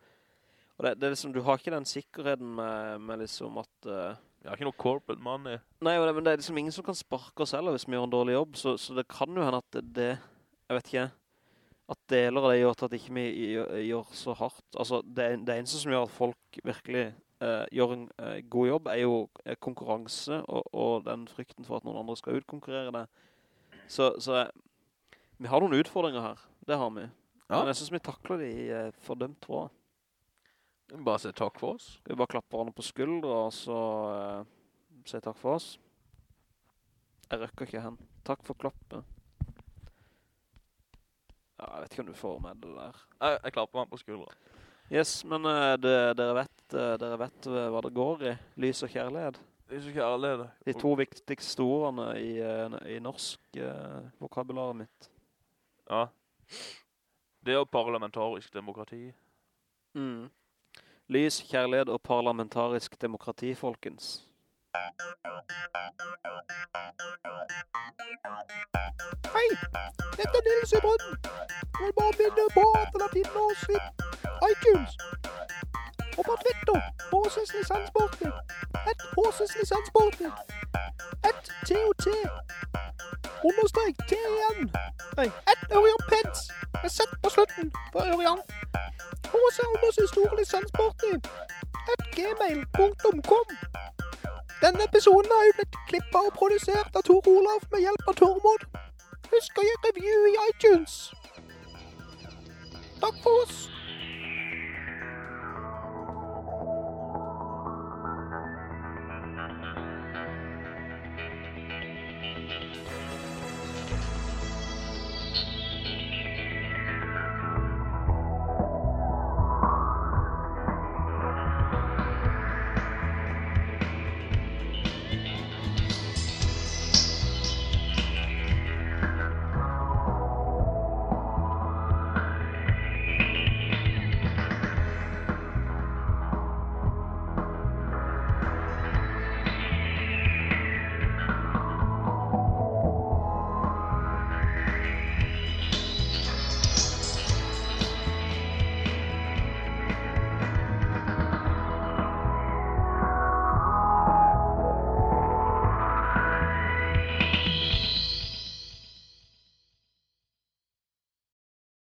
Og det, det er liksom, du har ikke den sikkerheten med, med liksom at... Uh, Jeg har ikke noe corporate money. Nei, men det, men det er liksom ingen som kan sparke oss heller hvis vi gjør en dårlig jobb, så, så det kan jo hende at det, det, jeg vet ikke, at deler av det gjør at ikke vi gjør, gjør så hardt. Altså, det, det eneste som gjør at folk virkelig uh, gjør en uh, god jobb er jo konkurranse og, og den frykten for at noen andre skal utkonkurrere det. Så, så vi har noen utfordringer her, det har vi. Ja. Men jeg synes vi takler de uh, fordømt bra. Bare si takk for oss. Vi bare klapper hverandre på skuldre og så eh, si takk for oss? Jeg røkker ikke hen. Takk for klappet. Ja, jeg vet ikke om du får med det der. Jeg, jeg klapper henne på skuldra. Yes, men uh, det, dere, vet, uh, dere vet eh, hva det går i. Lys og kjærlighet. Lys og kjærlighet. De to viktigste ordene i, uh, i norsk vokabularet mitt. Ja. Det er jo parlamentarisk demokrati. Mm. Lys, kjærlighet og parlamentarisk demokrati, folkens. Hei, dette er Nils i Brønnen. Jeg bare minne på at dere finner oss i iTunes. Og på Twitter, HCs lisenspartner. Et HCs lisenspartner. Et TOT. Understrek TN. Nei, et Ørjan Pence. Med Z på slutten for Ørjan. HC Anders store lisenspartner. Et gmail.com. Denne episoden har jo blitt klippet og produsert av Tor Olav med hjelp av Tormod. Husk å gi review i iTunes. Takk for oss.